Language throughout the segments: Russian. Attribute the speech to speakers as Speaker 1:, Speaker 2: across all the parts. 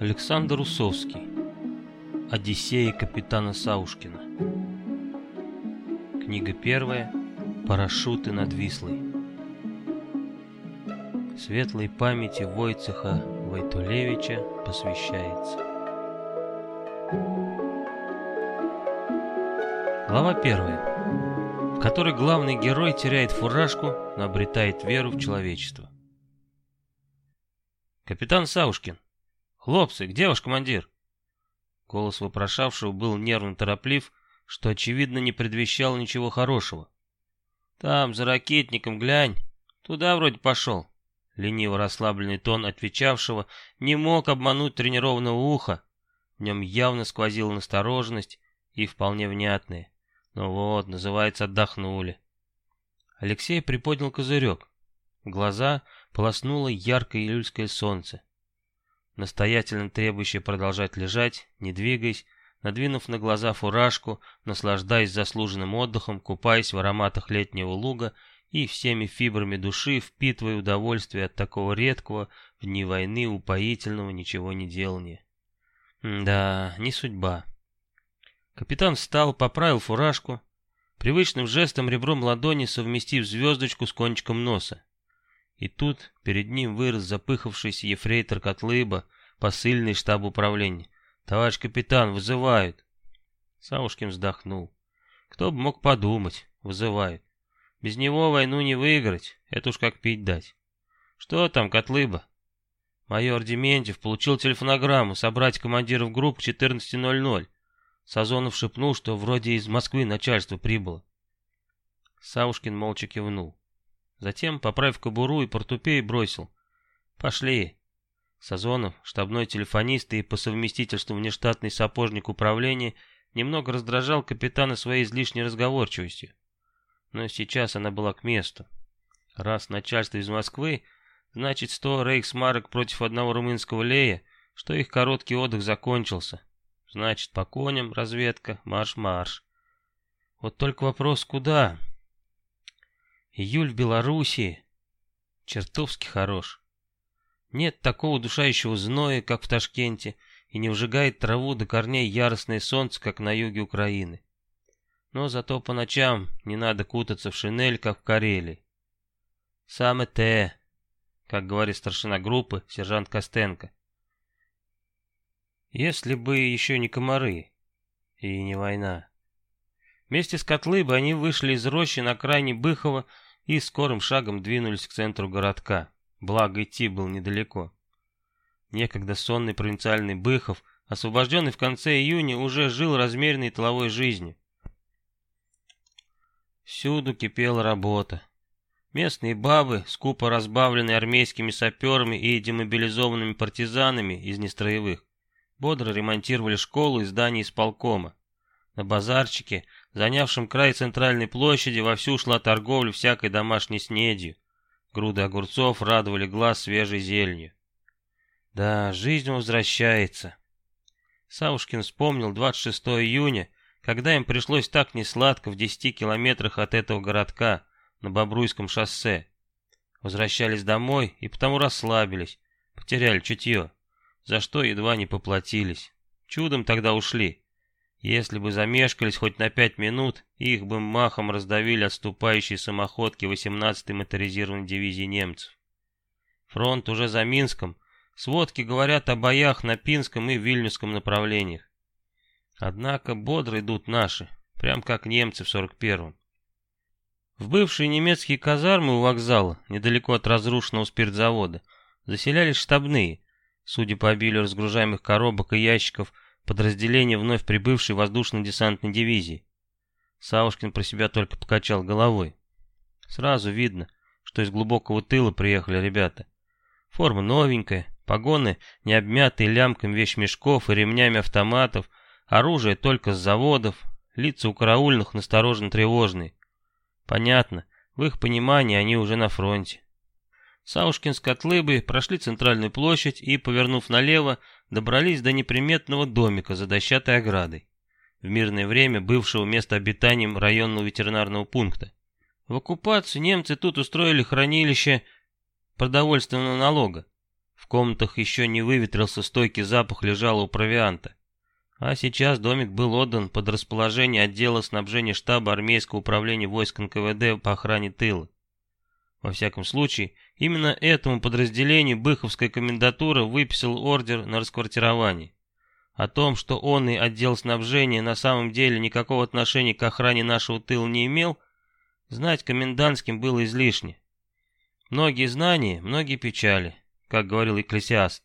Speaker 1: Александр Усовский. Одиссея капитана Саушкина. Книга первая. Парашюты над Вислой. Светлой памяти Войцеха Войтулевича посвящается. Глава первая, в которой главный герой теряет фуражку, но обретает веру в человечество. «Капитан Саушкин, «Хлопцы, где ваш командир?» Голос вопрошавшего был нервно тороплив, что, очевидно, не предвещало ничего хорошего. «Там, за ракетником, глянь. Туда вроде пошел». Лениво расслабленный тон отвечавшего не мог обмануть тренированного уха. В нем явно сквозила настороженность и вполне внятные. Ну вот, называется, отдохнули. Алексей приподнял козырек. В глаза полоснуло яркое июльское солнце настоятельно требующий продолжать лежать, не двигаясь, надвинув на глаза фуражку, наслаждаясь заслуженным отдыхом, купаясь в ароматах летнего луга и всеми фибрами души впитывая удовольствие от такого редкого в дни войны упоительного ничего не делания. да, не судьба. Капитан встал, поправил фуражку, привычным жестом ребром ладони совместив звездочку с кончиком носа. И тут перед ним вырос запыхавшийся ефрейтор Котлыба, посыльный штаб управления. «Товарищ капитан, вызывают!» Савушкин вздохнул. «Кто бы мог подумать, вызывают. Без него войну не выиграть, это уж как пить дать. Что там, Котлыба?» Майор Дементьев получил телефонограмму собрать командиров групп к 14.00. Сазонов шепнул, что вроде из Москвы начальство прибыло. Савушкин молча кивнул. Затем, поправив кобуру и портупей, бросил. «Пошли». Сазонов, штабной телефонист и по совместительству внештатный сапожник управления, немного раздражал капитана своей излишней разговорчивостью. Но сейчас она была к месту. Раз начальство из Москвы, значит сто рейхсмарок против одного румынского лея, что их короткий отдых закончился. Значит, по коням, разведка, марш-марш. Вот только вопрос куда? Июль в Белоруссии чертовски хорош. Нет такого удушающего зноя, как в Ташкенте, и не ужигает траву до корней яростное солнце, как на юге Украины. Но зато по ночам не надо кутаться в шинель, как в Карелии. Самое те, как говорит старшина группы, сержант Костенко. Если бы еще не комары и не война. Вместе с Котлыбой они вышли из рощи на крайне Быхова и скорым шагом двинулись к центру городка, благо идти был недалеко. Некогда сонный провинциальный Быхов, освобожденный в конце июня, уже жил размеренной тыловой жизнью. Всюду кипела работа. Местные бабы, скупо разбавленные армейскими саперами и демобилизованными партизанами из нестроевых, бодро ремонтировали школу и здания исполкома. На базарчике занявшем край центральной площади, вовсю шла торговля всякой домашней снедью. Груды огурцов радовали глаз свежей зеленью. Да, жизнь возвращается. Савушкин вспомнил 26 июня, когда им пришлось так несладко в 10 километрах от этого городка, на Бобруйском шоссе. Возвращались домой и потому расслабились, потеряли чутье, за что едва не поплатились. Чудом тогда ушли. Если бы замешкались хоть на пять минут, их бы махом раздавили отступающие самоходки 18-й моторизированной дивизии немцев. Фронт уже за Минском, сводки говорят о боях на Пинском и Вильнюсском направлениях. Однако бодро идут наши, прям как немцы в 41-м. В бывшие немецкие казармы у вокзала, недалеко от разрушенного спиртзавода, заселялись штабные, судя по обилию разгружаемых коробок и ящиков, подразделение вновь прибывшей воздушно-десантной дивизии. Савушкин про себя только покачал головой. Сразу видно, что из глубокого тыла приехали ребята. Форма новенькая, погоны не обмятые лямками вещмешков и ремнями автоматов, оружие только с заводов, лица у караульных настороженно тревожные. Понятно, в их понимании они уже на фронте. Саушкин с Котлыбой прошли центральную площадь и, повернув налево, добрались до неприметного домика за дощатой оградой, в мирное время бывшего место обитанием районного ветеринарного пункта. В оккупацию немцы тут устроили хранилище продовольственного налога. В комнатах еще не выветрился стойкий запах лежалого провианта. А сейчас домик был отдан под расположение отдела снабжения штаба армейского управления войск НКВД по охране тыла. Во всяком случае, именно этому подразделению Быховская комендатура выписал ордер на расквартирование. О том, что он и отдел снабжения на самом деле никакого отношения к охране нашего тыла не имел, знать комендантским было излишне. Многие знания, многие печали, как говорил Экклесиаст,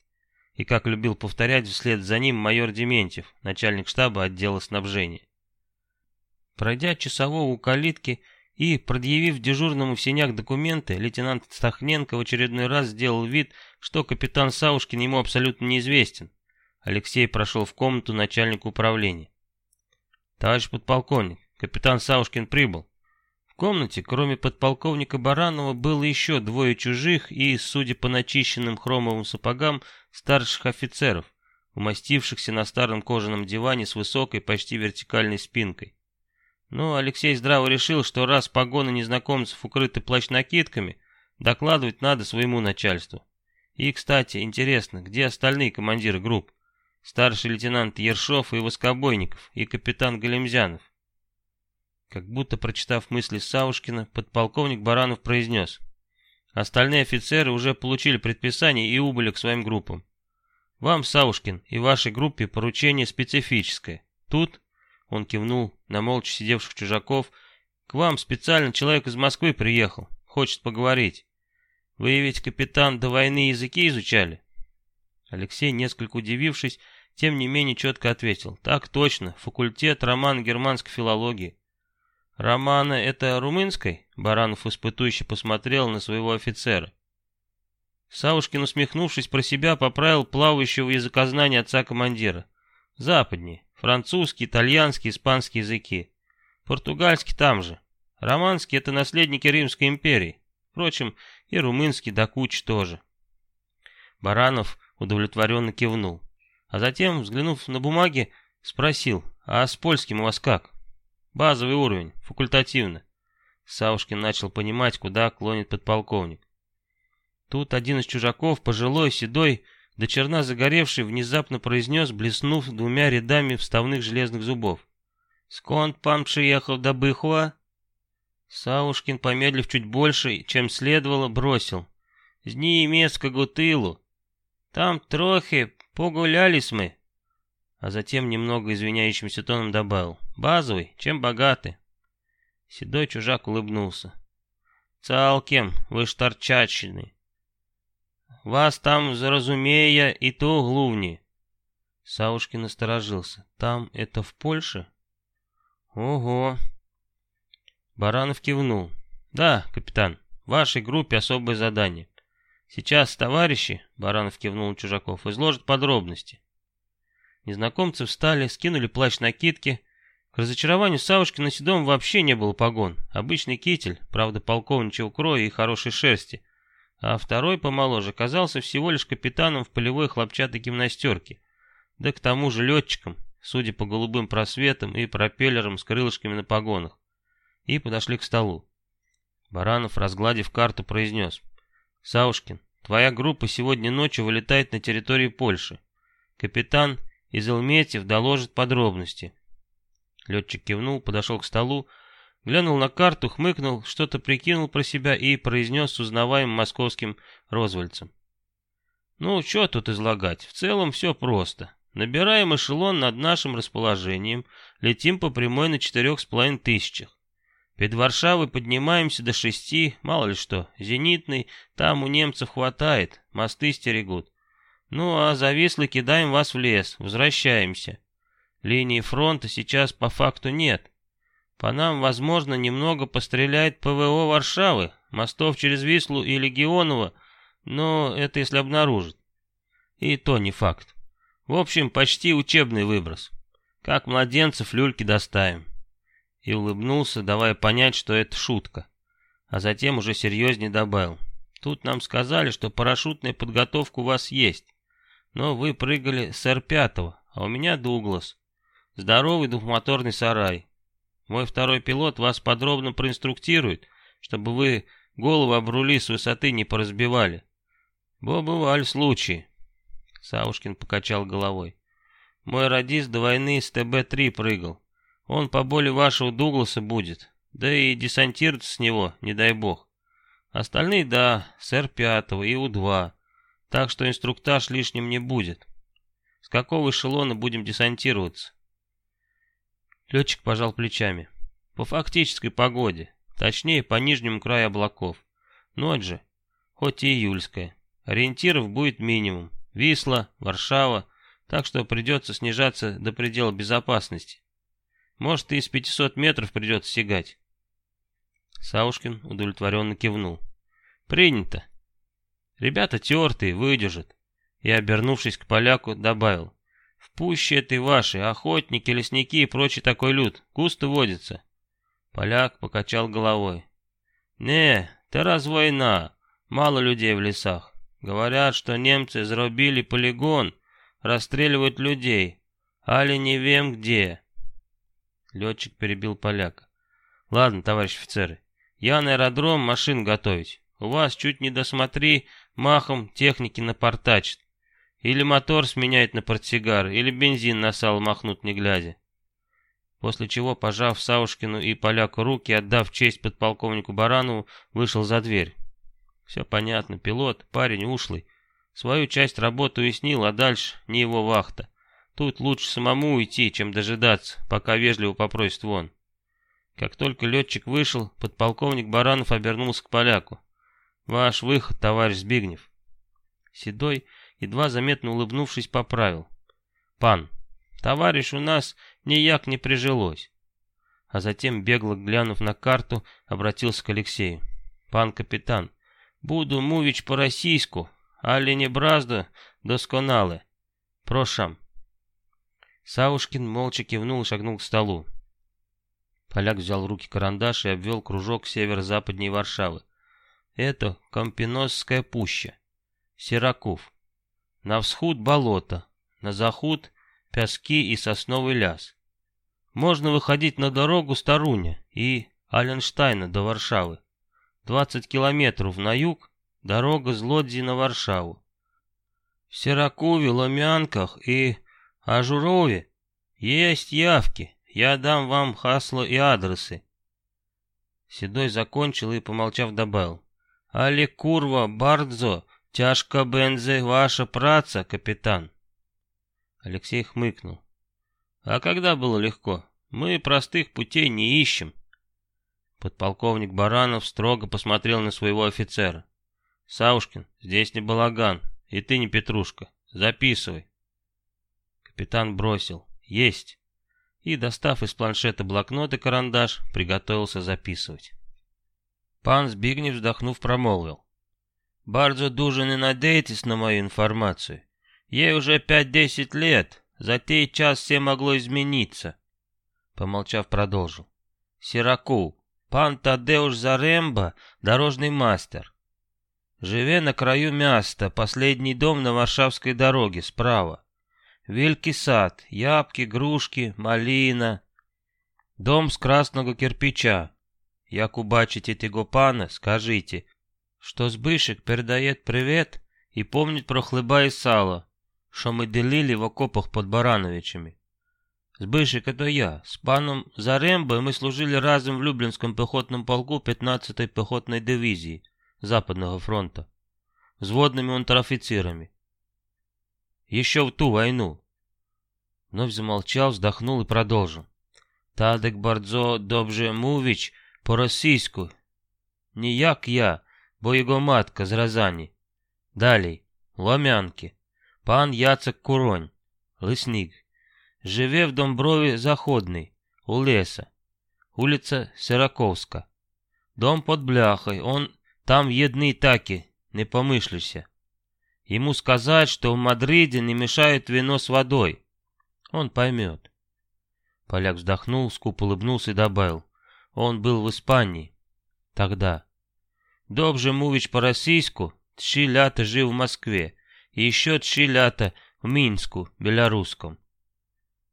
Speaker 1: и как любил повторять вслед за ним майор Дементьев, начальник штаба отдела снабжения. Пройдя часового у калитки и, предъявив дежурному в сенях документы, лейтенант Стахненко в очередной раз сделал вид, что капитан Саушкин ему абсолютно неизвестен. Алексей прошел в комнату начальника управления. «Товарищ подполковник, капитан Саушкин прибыл». В комнате, кроме подполковника Баранова, было еще двое чужих и, судя по начищенным хромовым сапогам, старших офицеров, умастившихся на старом кожаном диване с высокой, почти вертикальной спинкой. Но Алексей здраво решил, что раз погоны незнакомцев укрыты плащ-накидками, докладывать надо своему начальству. И, кстати, интересно, где остальные командиры групп? Старший лейтенант Ершов и Воскобойников, и капитан Галимзянов. Как будто прочитав мысли Саушкина, подполковник Баранов произнес. Остальные офицеры уже получили предписание и убыли к своим группам. Вам, Саушкин, и вашей группе поручение специфическое. Тут он кивнул на молча сидевших чужаков. «К вам специально человек из Москвы приехал. Хочет поговорить. Вы ведь, капитан, до войны языки изучали?» Алексей, несколько удивившись, тем не менее четко ответил. «Так точно. Факультет роман германской филологии». «Романа это румынской?» Баранов испытующе посмотрел на своего офицера. Савушкин, усмехнувшись про себя, поправил плавающего языкознания отца командира. «Западнее. Французский, итальянский, испанский языки. Португальский там же. Романский — это наследники Римской империи. Впрочем, и румынский до кучи тоже. Баранов удовлетворенно кивнул. А затем, взглянув на бумаги, спросил, а с польским у вас как? Базовый уровень, факультативно. Саушкин начал понимать, куда клонит подполковник. Тут один из чужаков, пожилой, седой, до черна загоревший, внезапно произнес, блеснув двумя рядами вставных железных зубов. «Сконт пан приехал до Быхова?» Саушкин, помедлив чуть больше, чем следовало, бросил. «З немецкого тылу. Там трохи погулялись мы». А затем, немного извиняющимся тоном добавил. «Базовый, чем богаты?» Седой чужак улыбнулся. «Цалкем, вы ж торчачины. Вас там, заразумея, и то глувни. Саушкин насторожился. Там это в Польше? Ого. Баранов кивнул. Да, капитан, в вашей группе особое задание. Сейчас товарищи, Баранов кивнул Чужаков, изложат подробности. Незнакомцы встали, скинули плащ-накидки. К разочарованию Савушкина Седом вообще не было погон. Обычный китель, правда полковничьего кроя и хорошей шерсти — а второй помоложе казался всего лишь капитаном в полевой хлопчатой гимнастерке, да к тому же летчиком, судя по голубым просветам и пропеллерам с крылышками на погонах, и подошли к столу. Баранов, разгладив карту, произнес. «Саушкин, твоя группа сегодня ночью вылетает на территорию Польши. Капитан из Элметьев доложит подробности». Летчик кивнул, подошел к столу, Глянул на карту, хмыкнул, что-то прикинул про себя и произнес с узнаваемым московским розвальцем. Ну, что тут излагать? В целом все просто. Набираем эшелон над нашим расположением, летим по прямой на четырех с половиной тысячах. Перед Варшавой поднимаемся до шести, мало ли что, зенитный, там у немцев хватает, мосты стерегут. Ну, а завислый кидаем вас в лес, возвращаемся. Линии фронта сейчас по факту нет. По нам, возможно, немного постреляет ПВО Варшавы, мостов через Вислу и Легионова, но это если обнаружат. И то не факт. В общем, почти учебный выброс. Как младенцев люльки доставим. И улыбнулся, давая понять, что это шутка. А затем уже серьезнее добавил. Тут нам сказали, что парашютная подготовка у вас есть. Но вы прыгали с Р-5, а у меня Дуглас. Здоровый двухмоторный сарай. Мой второй пилот вас подробно проинструктирует, чтобы вы голову об рули с высоты не поразбивали. Бо бывали случаи. Савушкин покачал головой. Мой радист до войны с ТБ-3 прыгал. Он по боли вашего Дугласа будет. Да и десантироваться с него, не дай бог. Остальные, да, с Р-5 и У-2. Так что инструктаж лишним не будет. С какого эшелона будем десантироваться? Летчик пожал плечами. По фактической погоде. Точнее, по нижнему краю облаков. Ночь же, хоть и июльская. Ориентиров будет минимум. Висла, Варшава, так что придется снижаться до предела безопасности. Может, и с 500 метров придется сигать. Саушкин удовлетворенно кивнул. Принято. Ребята тертые, выдержат. И, обернувшись к поляку, добавил. В пуще этой вашей охотники, лесники и прочий такой люд густо водится. Поляк покачал головой. Не, раз война, мало людей в лесах. Говорят, что немцы зарубили полигон, расстреливают людей, али не вем где. Летчик перебил поляка. Ладно, товарищ офицеры, я на аэродром машин готовить. У вас чуть не досмотри, махом техники напортачит. Или мотор сменяет на портсигар, или бензин на сало махнут не глядя. После чего, пожав Саушкину и поляку руки, отдав честь подполковнику Баранову, вышел за дверь. Все понятно, пилот, парень ушлый. Свою часть работы уяснил, а дальше не его вахта. Тут лучше самому уйти, чем дожидаться, пока вежливо попросит вон. Как только летчик вышел, подполковник Баранов обернулся к поляку. «Ваш выход, товарищ Збигнев». Седой, едва заметно улыбнувшись, поправил. «Пан, товарищ у нас нияк не прижилось». А затем, бегло глянув на карту, обратился к Алексею. «Пан капитан, Буду мовіч по-російську, але не бразда досконале. Прошам. Саушкин молча кивнул и шагнул к столу. Поляк взял в руки карандаш и обвел кружок северо-западней Варшавы. Это Компиносская пуща. Сираков. На всход болото, на заход пяски и сосновый ляс. Можно выходить на дорогу Старуня и Аленштайна до Варшавы. 20 километров на юг, дорога с Лодзи на Варшаву. В Сиракове, Ломянках и Ажурове есть явки. Я дам вам хасло и адресы. Седой закончил и, помолчав, добавил. Але курва, бардзо, тяжко бензе ваша праца, капитан. Алексей хмыкнул. А когда было легко? Мы простых путей не ищем. Подполковник Баранов строго посмотрел на своего офицера. «Саушкин, здесь не балаган, и ты не Петрушка. Записывай». Капитан бросил. «Есть». И, достав из планшета блокнот и карандаш, приготовился записывать. Пан Збигнев, вздохнув, промолвил. «Бардзо дуже не надейтесь на мою информацию. Ей уже пять-десять лет, за тей час все могло измениться». Помолчав, продолжил. «Сираку, Пан Тадеуш Заремба, дорожный мастер. Живе на краю места, последний дом на Варшавской дороге, справа. Великий сад, ябки, грушки, малина. Дом с красного кирпича. Як убачите tego пана, скажите, что Збышек передает привет и помнит про хлеба и сало, что мы делили в окопах под Барановичами. Збышек это я. С паном Зарембой мы служили разом в Люблинском пехотном полку 15-й пехотной дивизии Западного фронта. Взводными унтер-офицерами. Еще в ту войну. Вновь замолчал, вздохнул и продолжил. Тадек Бардзо добже мович по-російську. Не як я, бо його матка з Розані. Далі. Ломянки. Пан Яцек Куронь. Лесник. Живе в Домброві Заходний, у леса. Улица Сираковска. Дом под бляхой, он там едный таки, не помышлюся. Ему сказать, что в Мадриде не мешают вино с водой. Он поймет. Поляк вздохнул, скупо улыбнулся и добавил. Он был в Испании. Тогда. Добже мувич по-российску, тщи лята жил в Москве, и еще тщи лята в Минску, белорусском.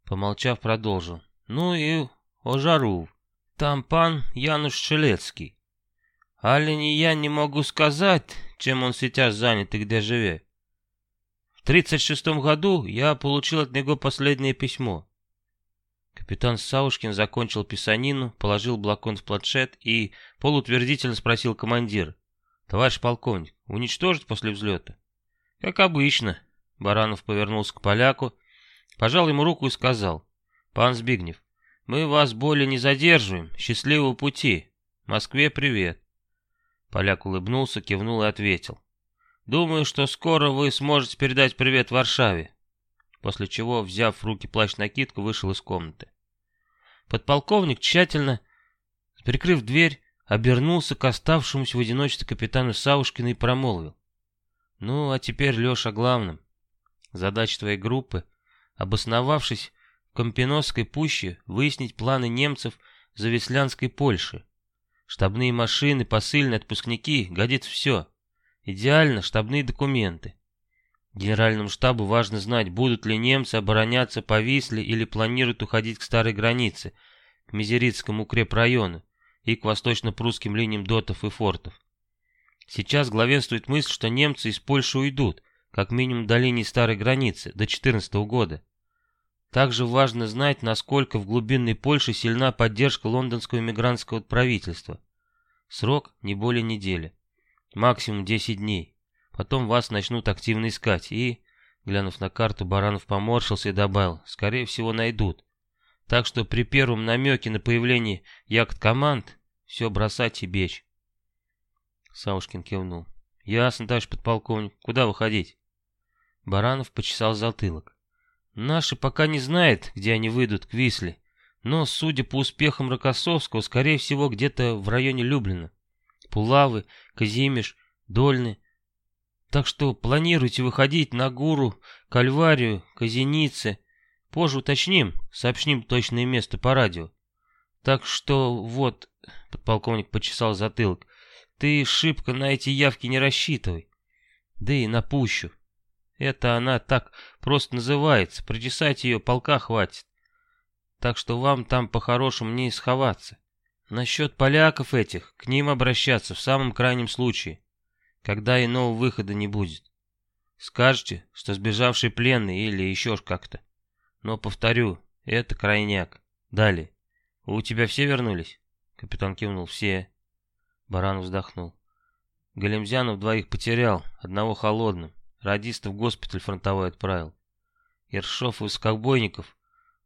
Speaker 1: Помолчав, продолжил. Ну и о жару. Там пан Януш Шелецкий. Але не я не могу сказать, чем он сейчас занят и где живет. В 36 году я получил от него последнее письмо. Капитан Саушкин закончил писанину, положил блокон в планшет и полутвердительно спросил командир. «Товарищ полковник, уничтожить после взлета?» «Как обычно». Баранов повернулся к поляку, пожал ему руку и сказал. «Пан Збигнев, мы вас более не задерживаем. Счастливого пути. Москве привет». Поляк улыбнулся, кивнул и ответил. «Думаю, что скоро вы сможете передать привет Варшаве». После чего, взяв в руки плащ-накидку, вышел из комнаты. Подполковник тщательно, прикрыв дверь, обернулся к оставшемуся в одиночестве капитану Саушкину и промолвил. «Ну, а теперь, Леша, главным. Задача твоей группы, обосновавшись в Компиносской пуще, выяснить планы немцев за Веслянской Польши. Штабные машины, посыльные, отпускники, годится все. Идеально штабные документы. Генеральному штабу важно знать, будут ли немцы обороняться по Висле или планируют уходить к старой границе, к Мизерицкому укрепрайону и к восточно-прусским линиям дотов и фортов. Сейчас главенствует мысль, что немцы из Польши уйдут, как минимум до линии старой границы, до 14 года. Также важно знать, насколько в глубинной Польше сильна поддержка лондонского мигрантского правительства. Срок не более недели. Максимум 10 дней. Потом вас начнут активно искать и, глянув на карту, Баранов поморщился и добавил, скорее всего найдут. Так что при первом намеке на появление яхт-команд все бросать и бечь. Саушкин кивнул. Ясно, товарищ подполковник. Куда выходить? Баранов почесал затылок. Наши пока не знают, где они выйдут к Висле, но, судя по успехам Рокоссовского, скорее всего, где-то в районе Люблина. Пулавы, Казимиш, Дольны. Так что планируйте выходить на Гуру, Кальварию, Казенице. Позже уточним, сообщим точное место по радио. Так что вот, подполковник почесал затылок, ты шибко на эти явки не рассчитывай. Да и на пущу. Это она так просто называется, причесать ее полка хватит. Так что вам там по-хорошему не сховаться. Насчет поляков этих, к ним обращаться в самом крайнем случае, когда иного выхода не будет. Скажете, что сбежавший пленный или еще как-то. Но, повторю, это крайняк. Далее. У тебя все вернулись? Капитан кивнул. Все. Баран вздохнул. Галимзянов двоих потерял, одного холодным. Радиста в госпиталь фронтовой отправил. Ершов из ковбойников.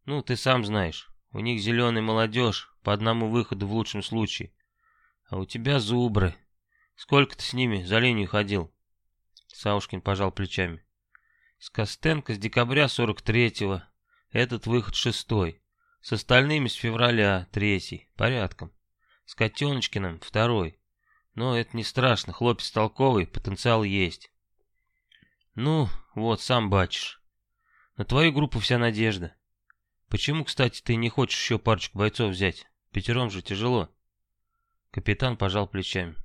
Speaker 1: Ну, ты сам знаешь. У них зеленая молодежь, по одному выходу в лучшем случае. А у тебя зубры. Сколько ты с ними за линию ходил? Саушкин пожал плечами. С Костенко с декабря 43-го. Этот выход шестой. С остальными с февраля третий. Порядком. С Котеночкиным второй. Но это не страшно, хлопец толковый, потенциал есть. Ну, вот, сам бачишь. На твою группу вся надежда. Почему, кстати, ты не хочешь еще парочку бойцов взять? Пятером же тяжело. Капитан пожал плечами.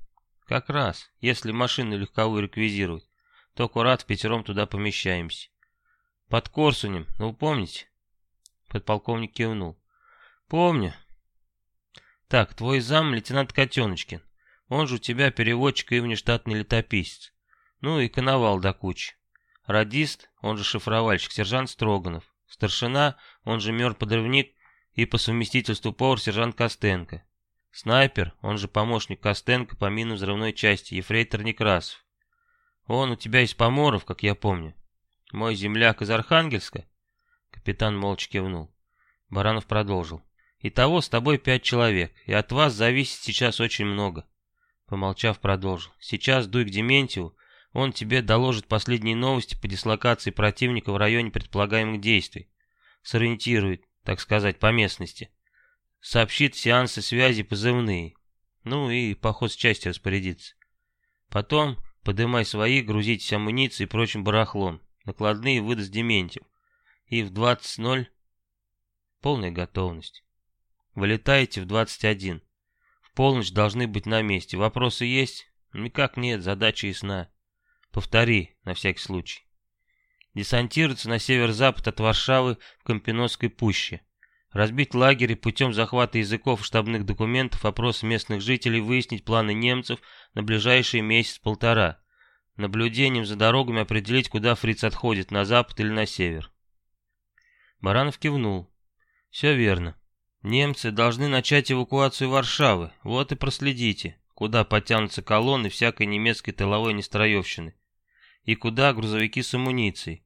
Speaker 1: Как раз, если машину легковую реквизируют, то аккурат в пятером туда помещаемся. Под Корсунем, ну помните? Подполковник кивнул. Помню. Так, твой зам лейтенант Котеночкин. Он же у тебя переводчик и внештатный летописец. Ну и коновал до кучи. Радист, он же шифровальщик, сержант Строганов. Старшина, он же мер-подрывник и по совместительству повар сержант Костенко. Снайпер, он же помощник Костенко по минно-взрывной части, ефрейтор Некрасов. Он у тебя из поморов, как я помню. Мой земляк из Архангельска? Капитан молча кивнул. Баранов продолжил. Итого с тобой пять человек, и от вас зависит сейчас очень много. Помолчав, продолжил. Сейчас дуй к Дементьеву, он тебе доложит последние новости по дислокации противника в районе предполагаемых действий. Сориентирует, так сказать, по местности. Сообщит сеансы связи позывные. Ну и поход с части распорядится. Потом подымай свои, грузитесь амуницией и прочим барахлом. Накладные выдаст Дементьев. И в 20.00 полная готовность. Вылетаете в 21. В полночь должны быть на месте. Вопросы есть? Никак нет, задача ясна. Повтори, на всякий случай. Десантироваться на северо-запад от Варшавы в Компиносской пуще. Разбить лагерь путем захвата языков и штабных документов, опрос местных жителей, выяснить планы немцев на ближайшие месяц-полтора. наблюдением за дорогами определить, куда фриц отходит, на запад или на север. Баранов кивнул. Все верно. Немцы должны начать эвакуацию Варшавы, вот и проследите, куда потянутся колонны всякой немецкой тыловой нестроевщины, и куда грузовики с амуницией.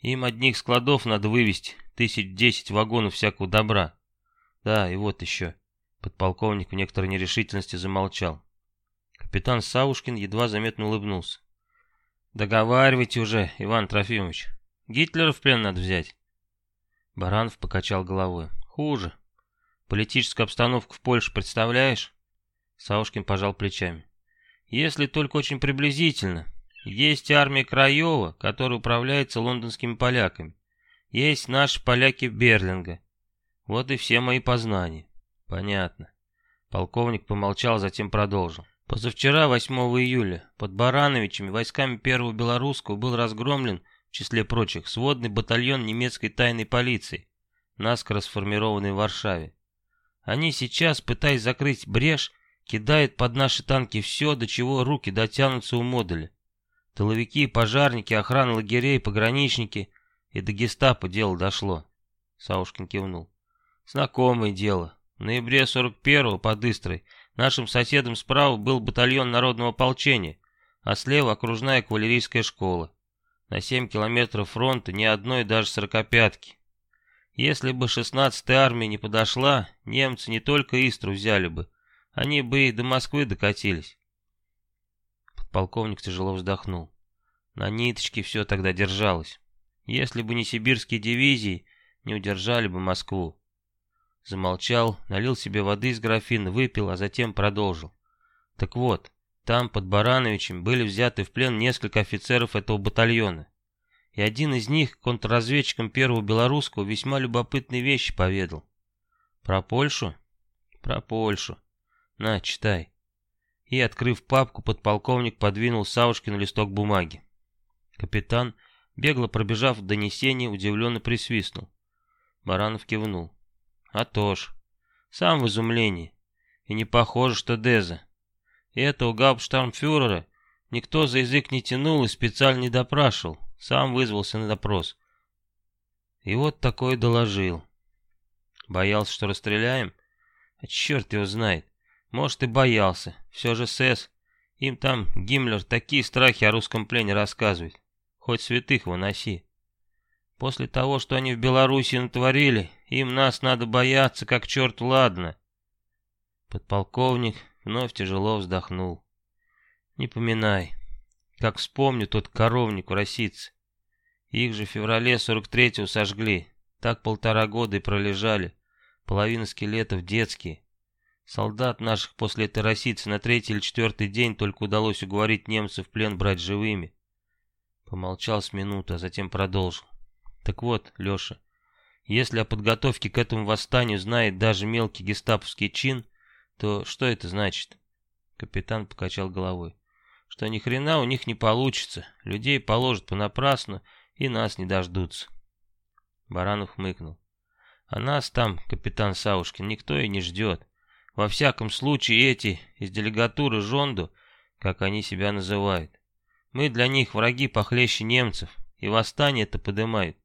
Speaker 1: Им одних складов надо вывести, тысяч десять вагонов всякого добра. Да, и вот еще. Подполковник в некоторой нерешительности замолчал. Капитан Саушкин едва заметно улыбнулся. «Договаривайте уже, Иван Трофимович. Гитлера в плен надо взять». Баранов покачал головой. «Хуже. Политическую обстановку в Польше представляешь?» Саушкин пожал плечами. «Если только очень приблизительно. Есть армия Краева, которая управляется лондонскими поляками. Есть наши поляки Берлинга. Вот и все мои познания. Понятно. Полковник помолчал, затем продолжил. Позавчера, 8 июля, под Барановичами войсками первого белорусского был разгромлен, в числе прочих, сводный батальон немецкой тайной полиции, наскоро сформированный в Варшаве. Они сейчас, пытаясь закрыть брешь, кидают под наши танки все, до чего руки дотянутся у модуля. Тыловики, пожарники, охрана лагерей, пограничники. И до гестапо дело дошло. Саушкин кивнул. Знакомое дело. В ноябре 41-го под Истрой нашим соседом справа был батальон народного ополчения, а слева окружная кавалерийская школа. На 7 километров фронта ни одной даже сорокопятки. Если бы 16-я армия не подошла, немцы не только Истру взяли бы, они бы и до Москвы докатились. Подполковник тяжело вздохнул. На ниточке все тогда держалось. Если бы не сибирские дивизии, не удержали бы Москву. Замолчал, налил себе воды из графина, выпил, а затем продолжил. Так вот, там, под Барановичем, были взяты в плен несколько офицеров этого батальона. И один из них, контрразведчиком первого белорусского, весьма любопытные вещи поведал. Про Польшу? Про Польшу. На, читай. И, открыв папку, подполковник подвинул Саушкину листок бумаги. Капитан, бегло пробежав донесение, удивленно присвистнул. Баранов кивнул. А то ж. Сам в изумлении. И не похоже, что Деза. И этого гауптштармфюрера никто за язык не тянул и специально не допрашивал. Сам вызвался на допрос. И вот такой доложил. Боялся, что расстреляем? А черт его знает. Может и боялся. Все же СС. Им там Гиммлер такие страхи о русском плене рассказывает. Хоть святых выноси. После того, что они в Беларуси натворили, им нас надо бояться, как черт ладно. Подполковник вновь тяжело вздохнул. Не поминай. Как вспомню тот коровник в Росице. Их же в феврале 43-го сожгли. Так полтора года и пролежали. Половина скелетов детские. Солдат наших после этой Росицы на третий или четвертый день только удалось уговорить немцев в плен брать живыми. Помолчал с минуту, а затем продолжил. Так вот, Леша, если о подготовке к этому восстанию знает даже мелкий гестаповский чин, то что это значит? Капитан покачал головой. Что ни хрена у них не получится, людей положат понапрасну и нас не дождутся. Баранов хмыкнул. А нас там, капитан Саушкин, никто и не ждет. Во всяком случае эти из делегатуры Жонду, как они себя называют. Мы для них враги похлеще немцев, и восстание это подымают.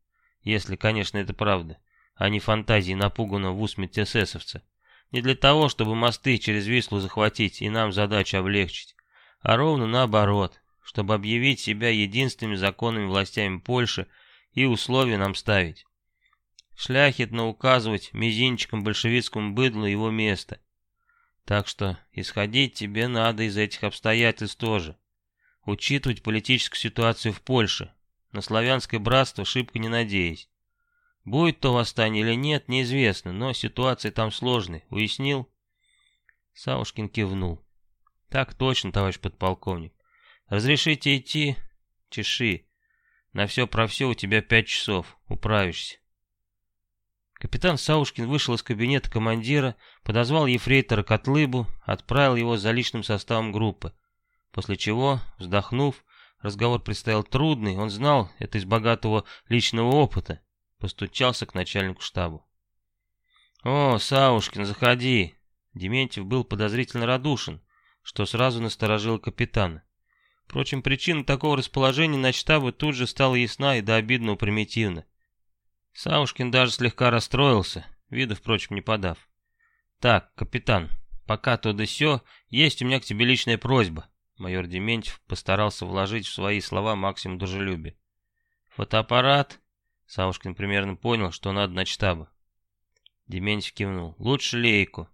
Speaker 1: Если, конечно, это правда, а не фантазии напуганного в усмерть эсэсовца. Не для того, чтобы мосты через Вислу захватить и нам задачу облегчить, а ровно наоборот, чтобы объявить себя единственными законными властями Польши и условия нам ставить. Шляхетно указывать мизинчиком большевистскому быдлу его место. Так что исходить тебе надо из этих обстоятельств тоже. Учитывать политическую ситуацию в Польше, на славянское братство шибко не надеясь. Будет то восстание или нет, неизвестно, но ситуация там сложная. Уяснил? Саушкин кивнул. Так точно, товарищ подполковник. Разрешите идти? Чеши. На все про все у тебя пять часов. Управишься. Капитан Саушкин вышел из кабинета командира, подозвал ефрейтора Котлыбу, отправил его за личным составом группы. После чего, вздохнув, Разговор предстоял трудный, он знал это из богатого личного опыта. Постучался к начальнику штаба. «О, Саушкин, заходи!» Дементьев был подозрительно радушен, что сразу насторожило капитана. Впрочем, причина такого расположения начтаба тут же стала ясна и до обидного примитивна. Саушкин даже слегка расстроился, вида, впрочем, не подав. «Так, капитан, пока то да сё, есть у меня к тебе личная просьба». Майор Дементьев постарался вложить в свои слова максимум дружелюбия. «Фотоаппарат?» Саушкин примерно понял, что надо на штаба. Дементьев кивнул. «Лучше лейку».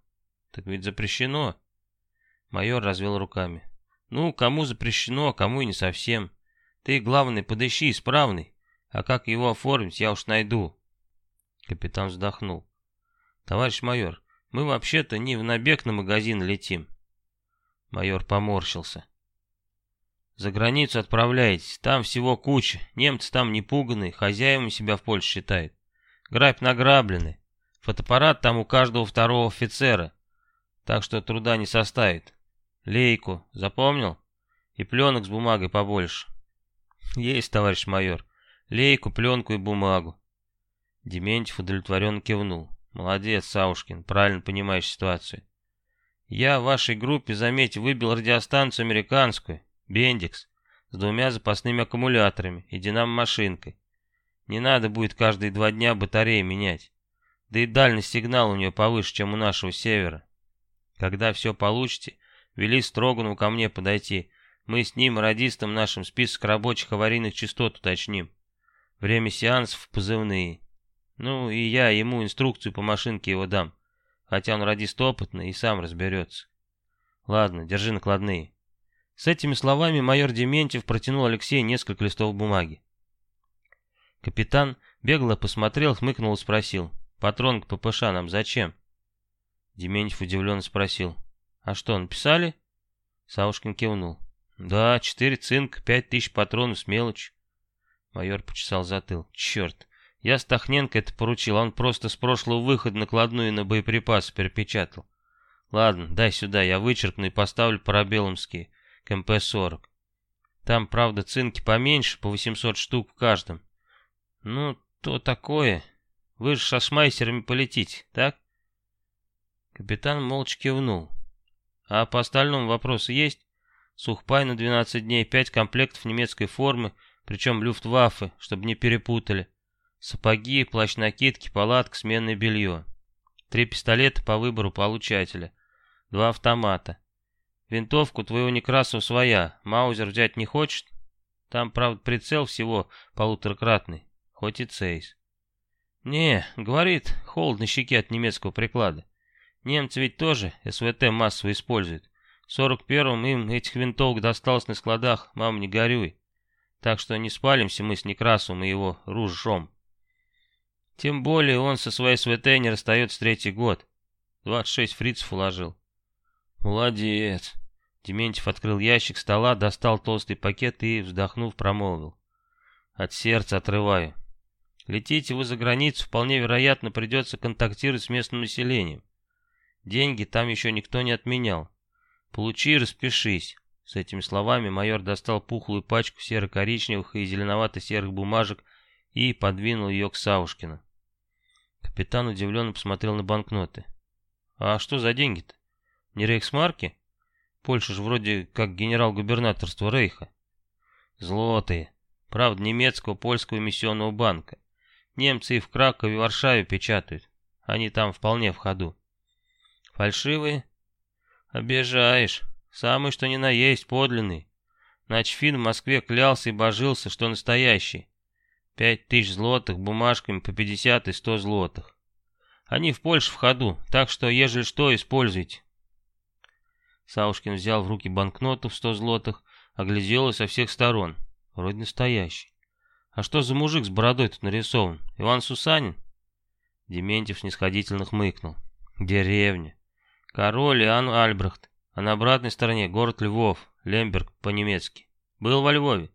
Speaker 1: «Так ведь запрещено». Майор развел руками. «Ну, кому запрещено, а кому и не совсем. Ты, главный, подыщи исправный, а как его оформить, я уж найду». Капитан вздохнул. «Товарищ майор, мы вообще-то не в набег на магазин летим». Майор поморщился. За границу отправляетесь, там всего куча, немцы там не пуганые, хозяевами себя в Польше считают. Грабь награбленный, фотоаппарат там у каждого второго офицера, так что труда не составит. Лейку, запомнил? И пленок с бумагой побольше. Есть, товарищ майор, лейку, пленку и бумагу. Дементьев удовлетворенно кивнул. Молодец, Саушкин, правильно понимаешь ситуацию. Я в вашей группе, заметь, выбил радиостанцию американскую. Бендикс с двумя запасными аккумуляторами и динамо-машинкой. Не надо будет каждые два дня батареи менять. Да и дальность сигнала у нее повыше, чем у нашего севера. Когда все получите, вели Строганову ко мне подойти. Мы с ним, радистом нашим, список рабочих аварийных частот уточним. Время сеансов позывные. Ну и я ему инструкцию по машинке его дам. Хотя он радист опытный и сам разберется. Ладно, держи накладные. С этими словами майор Дементьев протянул Алексею несколько листов бумаги. Капитан бегло посмотрел, хмыкнул и спросил. «Патрон к ППШ нам зачем?» Дементьев удивленно спросил. «А что, написали?» Саушкин кивнул. «Да, четыре цинк, пять тысяч патронов с мелочь». Майор почесал затыл. «Черт, я Стахненко это поручил, а он просто с прошлого выхода накладную на боеприпасы перепечатал. Ладно, дай сюда, я вычеркну и поставлю парабеллумские к МП-40. Там, правда, цинки поменьше, по 800 штук в каждом. Ну, то такое. Вы же со шмайсерами полетите, так? Капитан молча кивнул. А по остальному вопросы есть? Сухпай на 12 дней, 5 комплектов немецкой формы, причем люфтваффе, чтобы не перепутали. Сапоги, плащ-накидки, палатка, сменное белье. Три пистолета по выбору получателя. Два автомата. Винтовку твоего Некрасова своя. Маузер взять не хочет? Там, правда, прицел всего полуторакратный, хоть и цейс. Не, говорит, холод на щеке от немецкого приклада. Немцы ведь тоже СВТ массово используют. В 41-м им этих винтовок досталось на складах, мам, не горюй. Так что не спалимся мы с Некрасовым и его ружжом. Тем более он со своей СВТ не расстается третий год. 26 фрицев уложил. Молодец. Дементьев открыл ящик стола, достал толстый пакет и, вздохнув, промолвил. От сердца отрываю. Летите вы за границу, вполне вероятно, придется контактировать с местным населением. Деньги там еще никто не отменял. Получи распишись. С этими словами майор достал пухлую пачку серо-коричневых и зеленовато-серых бумажек и подвинул ее к Саушкину. Капитан удивленно посмотрел на банкноты. «А что за деньги-то? Не рейхсмарки?» Польша же вроде как генерал-губернаторство Рейха. Злотые. Правда, немецкого, польского миссионного банка. Немцы и в Кракове, и в Варшаве печатают. Они там вполне в ходу. Фальшивые? Обижаешь. Самый что ни на есть, подлинный. Начфин в Москве клялся и божился, что настоящий. Пять тысяч злотых бумажками по пятьдесят и сто злотых. Они в Польше в ходу, так что, ежели что, используйте. Саушкин взял в руки банкноту в сто злотых, оглядел ее со всех сторон. Вроде настоящий. А что за мужик с бородой тут нарисован? Иван Сусанин? Дементьев снисходительно хмыкнул. Деревня. Король Иоанн Альбрехт. А на обратной стороне город Львов, Лемберг по-немецки. Был во Львове.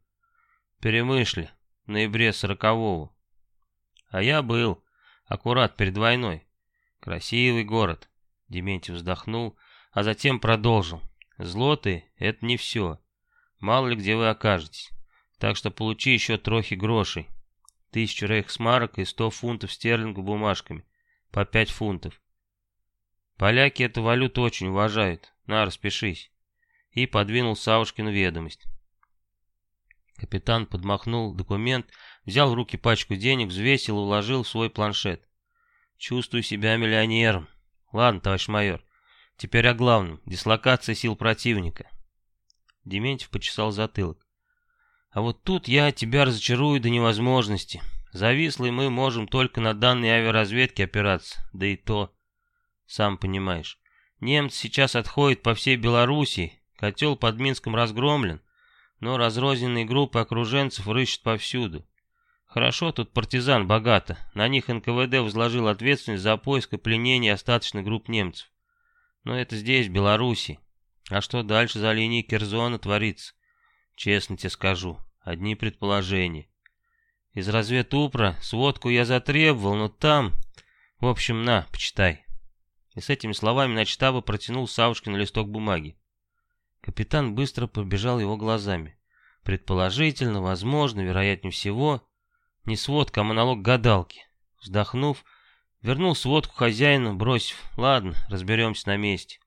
Speaker 1: Перемышле, в ноябре сорокового. А я был, аккурат перед войной. Красивый город. Дементьев вздохнул а затем продолжил. Злоты — это не все. Мало ли где вы окажетесь. Так что получи еще трохи грошей. Тысячу рейхсмарок и сто фунтов стерлингов бумажками. По пять фунтов. Поляки эту валюту очень уважают. На, распишись. И подвинул Савушкину ведомость. Капитан подмахнул документ, взял в руки пачку денег, взвесил и уложил в свой планшет. Чувствую себя миллионером. Ладно, товарищ майор, теперь о главном. Дислокация сил противника. Дементьев почесал затылок. А вот тут я тебя разочарую до невозможности. Завислый мы можем только на данной авиаразведке опираться, да и то, сам понимаешь. Немцы сейчас отходят по всей Белоруссии, котел под Минском разгромлен, но разрозненные группы окруженцев рыщут повсюду. Хорошо, тут партизан богато, на них НКВД возложил ответственность за поиск и пленение остаточных групп немцев. Но это здесь, в Белоруссии. А что дальше за линией Керзона творится? Честно тебе скажу, одни предположения. Из разведупра сводку я затребовал, но там... В общем, на, почитай. И с этими словами начтаба протянул Савушкин листок бумаги. Капитан быстро побежал его глазами. Предположительно, возможно, вероятнее всего, не сводка, а монолог гадалки. Вздохнув, вернул сводку хозяину, бросив, ладно, разберемся на месте.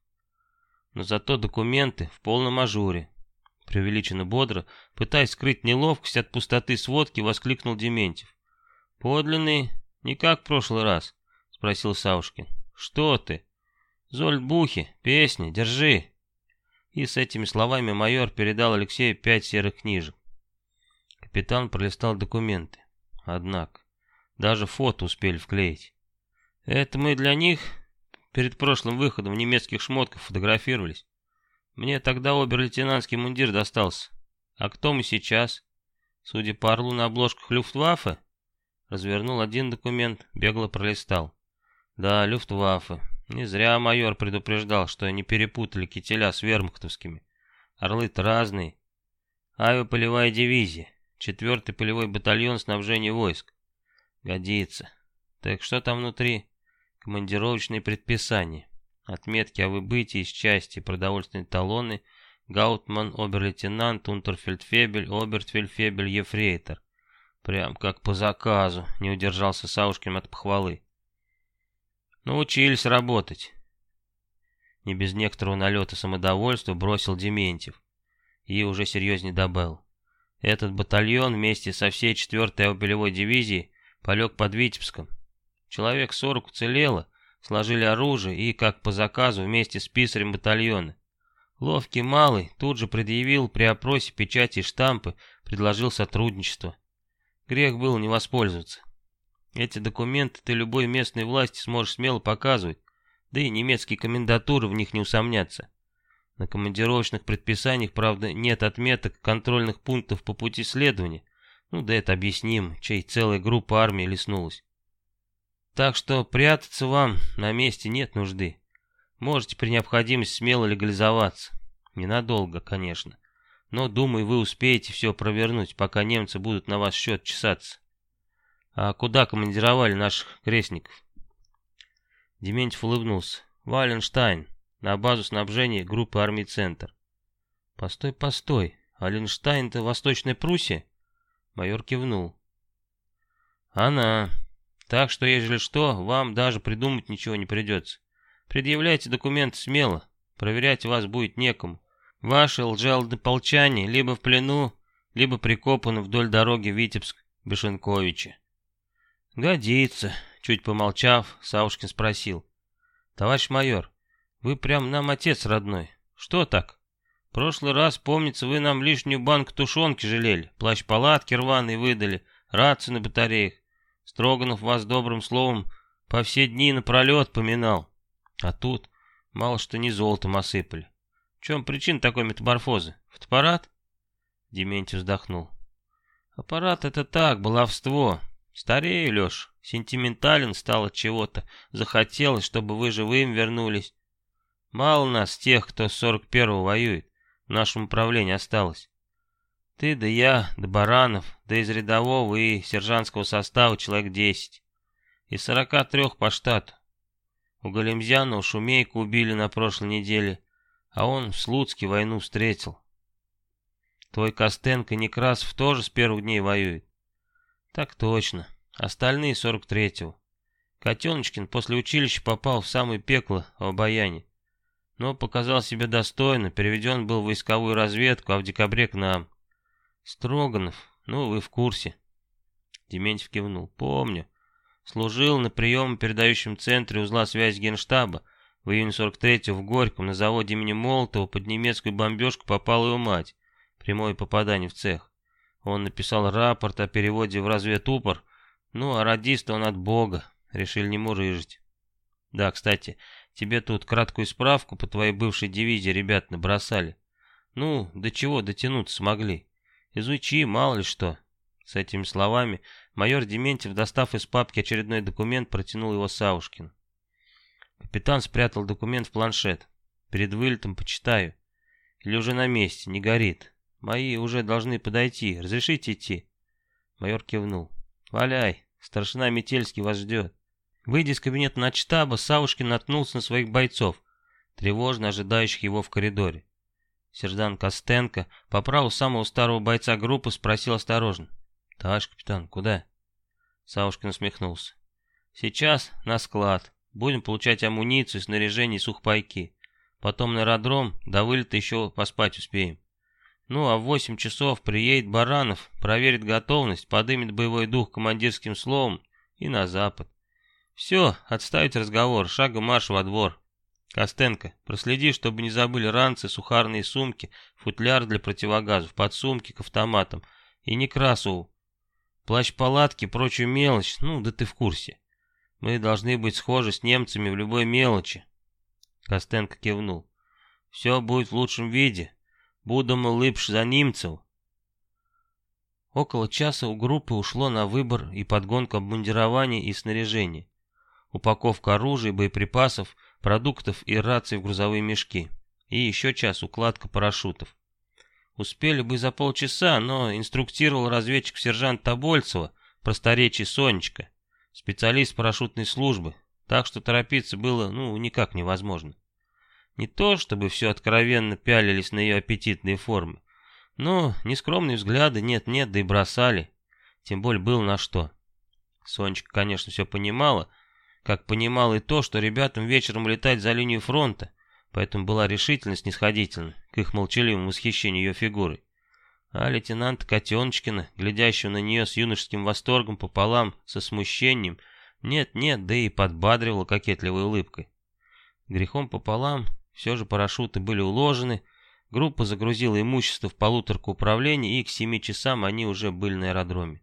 Speaker 1: Но зато документы в полном ажуре. Преувеличенно бодро, пытаясь скрыть неловкость от пустоты сводки, воскликнул Дементьев. «Подлинный? Не как в прошлый раз?» — спросил Саушкин. «Что ты? Зольдбухи, песни, держи!» И с этими словами майор передал Алексею пять серых книжек. Капитан пролистал документы. Однако, даже фото успели вклеить. Это мы для них перед прошлым выходом в немецких шмотках фотографировались. Мне тогда обер-лейтенантский мундир достался. А кто мы сейчас? Судя по орлу на обложках Люфтваффе, развернул один документ, бегло пролистал. Да, Люфтваффе. Не зря майор предупреждал, что не перепутали кителя с вермахтовскими. Орлы-то разные. Авиаполевая дивизия. Четвертый полевой батальон снабжения войск. Годится. Так что там внутри? Командировочные предписания отметки о выбытии из части, продовольственные талоны, Гаутман, обер-лейтенант, унтерфельдфебель, обертфельдфебель, ефрейтор. Прям как по заказу, не удержался Саушкин от похвалы. Научились работать. Не без некоторого налета самодовольства бросил Дементьев. И уже серьезнее добавил. Этот батальон вместе со всей 4-й авиаполевой дивизией полег под Витебском. Человек 40 уцелело, сложили оружие и, как по заказу, вместе с писарем батальона. Ловкий малый тут же предъявил при опросе печати и штампы, предложил сотрудничество. Грех был не воспользоваться. Эти документы ты любой местной власти сможешь смело показывать, да и немецкие комендатуры в них не усомнятся. На командировочных предписаниях, правда, нет отметок контрольных пунктов по пути следования. Ну да это объясним, чей целая группа армии леснулась. Так что прятаться вам на месте нет нужды. Можете при необходимости смело легализоваться. Ненадолго, конечно. Но, думаю, вы успеете все провернуть, пока немцы будут на вас счет чесаться. А куда командировали наших крестников? Дементьев улыбнулся. Валенштайн, на базу снабжения группы армий «Центр». Постой, постой, Валенштайн-то Восточная Пруссия? Майор кивнул. Она, так что, ежели что, вам даже придумать ничего не придется. Предъявляйте документы смело, проверять вас будет некому. Ваши лжеалдополчане либо в плену, либо прикопаны вдоль дороги Витебск-Бешенковича. Годится, чуть помолчав, Саушкин спросил. Товарищ майор, вы прям нам отец родной. Что так? Прошлый раз, помнится, вы нам лишнюю банку тушенки жалели, плащ-палатки рваные выдали, рацию на батареях. Строганов вас добрым словом по все дни напролет поминал. А тут мало что не золотом осыпали. В чем причина такой метаморфозы? Фотоаппарат? Дементьев вздохнул. Аппарат это так, баловство. Старею, Леш, сентиментален стал от чего-то. Захотелось, чтобы вы живым вернулись. Мало нас, тех, кто с 41-го воюет. В нашем управлении осталось. Ты да я, да Баранов, да из рядового и сержантского состава человек десять. Из сорока трех по штату. У Галимзяна у Шумейку убили на прошлой неделе, а он в Слуцке войну встретил. Твой Костенко Некрасов тоже с первых дней воюет. Так точно. Остальные сорок третьего. Котеночкин после училища попал в самое пекло в обаянии. Но показал себя достойно, переведен был в войсковую разведку, а в декабре к нам. Строганов, ну вы в курсе. Дементьев кивнул. Помню. Служил на прием передающем центре узла связи Генштаба. В июне 43-го в Горьком на заводе имени Молотова под немецкую бомбежку попала его мать. Прямое попадание в цех. Он написал рапорт о переводе в разведупор. Ну, а радист он от Бога. Решили не мурыжить. Да, кстати, тебе тут краткую справку по твоей бывшей дивизии ребят набросали. Ну, до чего дотянуться смогли. Изучи, мало ли что. С этими словами майор Дементьев, достав из папки очередной документ, протянул его Саушкину. Капитан спрятал документ в планшет. Перед вылетом почитаю. Или уже на месте, не горит. Мои уже должны подойти. Разрешите идти? Майор кивнул. Валяй, старшина Метельский вас ждет. Выйдя из кабинета начтаба, Савушкин наткнулся на своих бойцов, тревожно ожидающих его в коридоре. Сержант Костенко по праву самого старого бойца группы спросил осторожно. «Товарищ капитан, куда?» Савушкин усмехнулся. «Сейчас на склад. Будем получать амуницию, снаряжение и сухпайки. Потом на аэродром, до вылета еще поспать успеем. Ну, а в восемь часов приедет Баранов, проверит готовность, подымет боевой дух командирским словом и на запад. Все, отставить разговор, шагом марш во двор. Костенко, проследи, чтобы не забыли ранцы, сухарные сумки, футляр для противогазов, подсумки к автоматам и не красу. Плащ-палатки, прочую мелочь, ну да ты в курсе. Мы должны быть схожи с немцами в любой мелочи. Костенко кивнул. Все будет в лучшем виде. Будемо липш за немцев. Около часа у группы ушло на выбор и подгонку обмундирования и снаряжения. Упаковка оружия, боеприпасов, продуктов и раций в грузовые мешки. И еще час укладка парашютов. Успели бы за полчаса, но инструктировал разведчик сержант Тобольцева, просторечий Сонечка, специалист парашютной службы, так что торопиться было, ну, никак невозможно. Не то, чтобы все откровенно пялились на ее аппетитные формы, но нескромные взгляды нет-нет, да и бросали, тем более было на что. Сонечка, конечно, все понимала, как понимала и то, что ребятам вечером летать за линию фронта, поэтому была решительно снисходительна к их молчаливому восхищению ее фигурой. А лейтенант Котеночкина, глядящего на нее с юношеским восторгом пополам, со смущением, нет-нет, да и подбадривала кокетливой улыбкой. Грехом пополам, все же парашюты были уложены, группа загрузила имущество в полуторку управления, и к семи часам они уже были на аэродроме.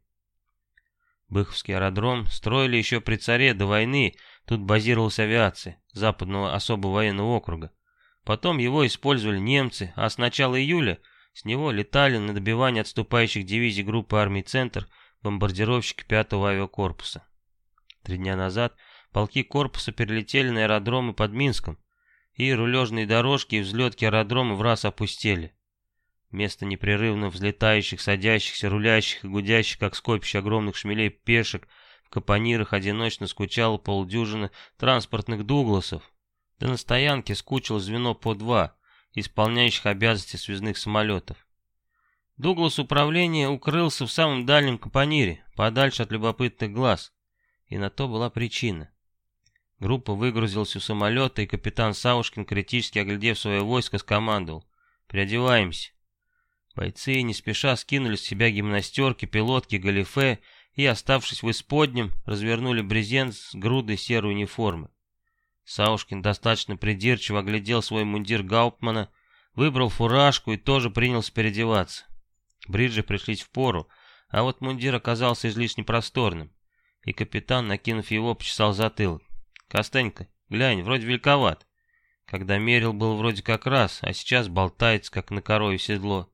Speaker 1: Быховский аэродром строили еще при царе до войны, тут базировалась авиация западного особого военного округа. Потом его использовали немцы, а с начала июля с него летали на добивание отступающих дивизий группы армий «Центр» бомбардировщики 5-го авиакорпуса. Три дня назад полки корпуса перелетели на аэродромы под Минском, и рулежные дорожки и взлетки аэродрома в раз опустели. Вместо непрерывно взлетающих, садящихся, рулящих и гудящих, как скопище огромных шмелей пешек, в капонирах одиночно скучало полдюжины транспортных дугласов. Да на стоянке скучило звено по два, исполняющих обязанности связных самолетов. Дуглас управления укрылся в самом дальнем капонире, подальше от любопытных глаз. И на то была причина. Группа выгрузилась у самолета, и капитан Саушкин, критически оглядев свое войско, скомандовал. «Приодеваемся». Бойцы не спеша скинули с себя гимнастерки, пилотки, галифе и, оставшись в исподнем, развернули брезент с грудой серой униформы. Саушкин достаточно придирчиво оглядел свой мундир Гауптмана, выбрал фуражку и тоже принялся переодеваться. Бриджи пришлись в пору, а вот мундир оказался излишне просторным, и капитан, накинув его, почесал затылок. «Костенька, глянь, вроде великоват. Когда мерил, был вроде как раз, а сейчас болтается, как на корове седло».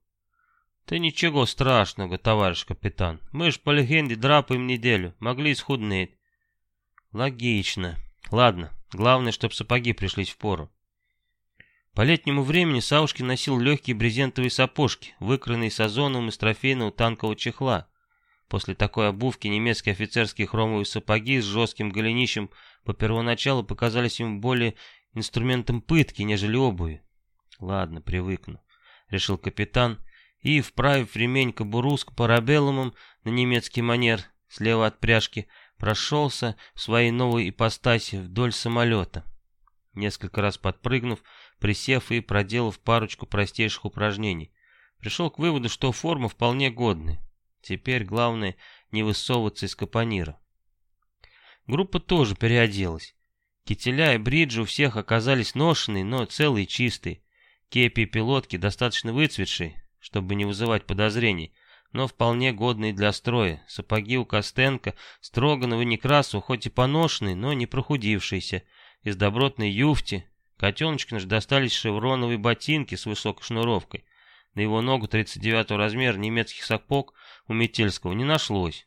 Speaker 1: «Та ничего страшного, товарищ капитан. Мы ж по легенде драпаем неделю, могли схуднеть». «Логично. Ладно, главное, чтобы сапоги пришлись в пору». По летнему времени Саушкин носил легкие брезентовые сапожки, выкранные с озоном из трофейного танкового чехла. После такой обувки немецкие офицерские хромовые сапоги с жестким голенищем по первоначалу показались ему более инструментом пытки, нежели обуви. «Ладно, привыкну», — решил капитан, и, вправив ремень кобуру с парабеллумом на немецкий манер, слева от пряжки, прошелся в своей новой ипостаси вдоль самолета. Несколько раз подпрыгнув, присев и проделав парочку простейших упражнений. Пришел к выводу, что форма вполне годная. Теперь главное не высовываться из капонира. Группа тоже переоделась. Кителя и бриджи у всех оказались ношенные, но целые и чистые. Кепи и пилотки достаточно выцветшие, чтобы не вызывать подозрений, но вполне годные для строя. Сапоги у Костенко, Строганова и Некрасова, хоть и поношенные, но не прохудившиеся, из добротной юфти. Котеночку наш достались шевроновые ботинки с высокой шнуровкой. На его ногу 39 размера немецких сапог у Метельского не нашлось.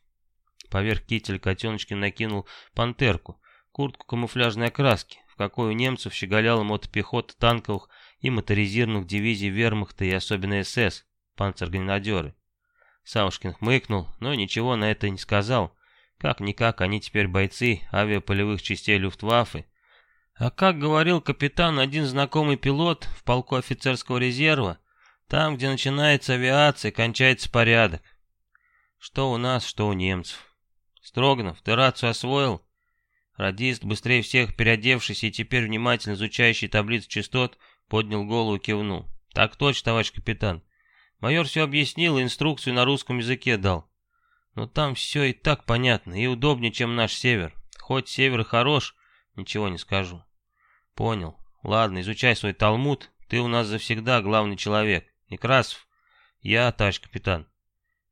Speaker 1: Поверх кителя Котеночкин накинул пантерку, куртку камуфляжной окраски, в какой у немцев щеголяла мотопехота танковых и моторизированных дивизий вермахта и особенно СС, панцергренадеры. Савушкин хмыкнул, но ничего на это не сказал. Как-никак, они теперь бойцы авиаполевых частей Люфтваффе. А как говорил капитан, один знакомый пилот в полку офицерского резерва, там, где начинается авиация, кончается порядок. Что у нас, что у немцев. Строганов, ты рацию освоил? Радист, быстрее всех переодевшийся и теперь внимательно изучающий таблицу частот, поднял голову кивнул. Так точно, товарищ капитан. Майор все объяснил и инструкцию на русском языке дал. Но там все и так понятно, и удобнее, чем наш север. Хоть север хорош, ничего не скажу. Понял. Ладно, изучай свой талмуд, ты у нас завсегда главный человек. Некрасов. Я, товарищ капитан.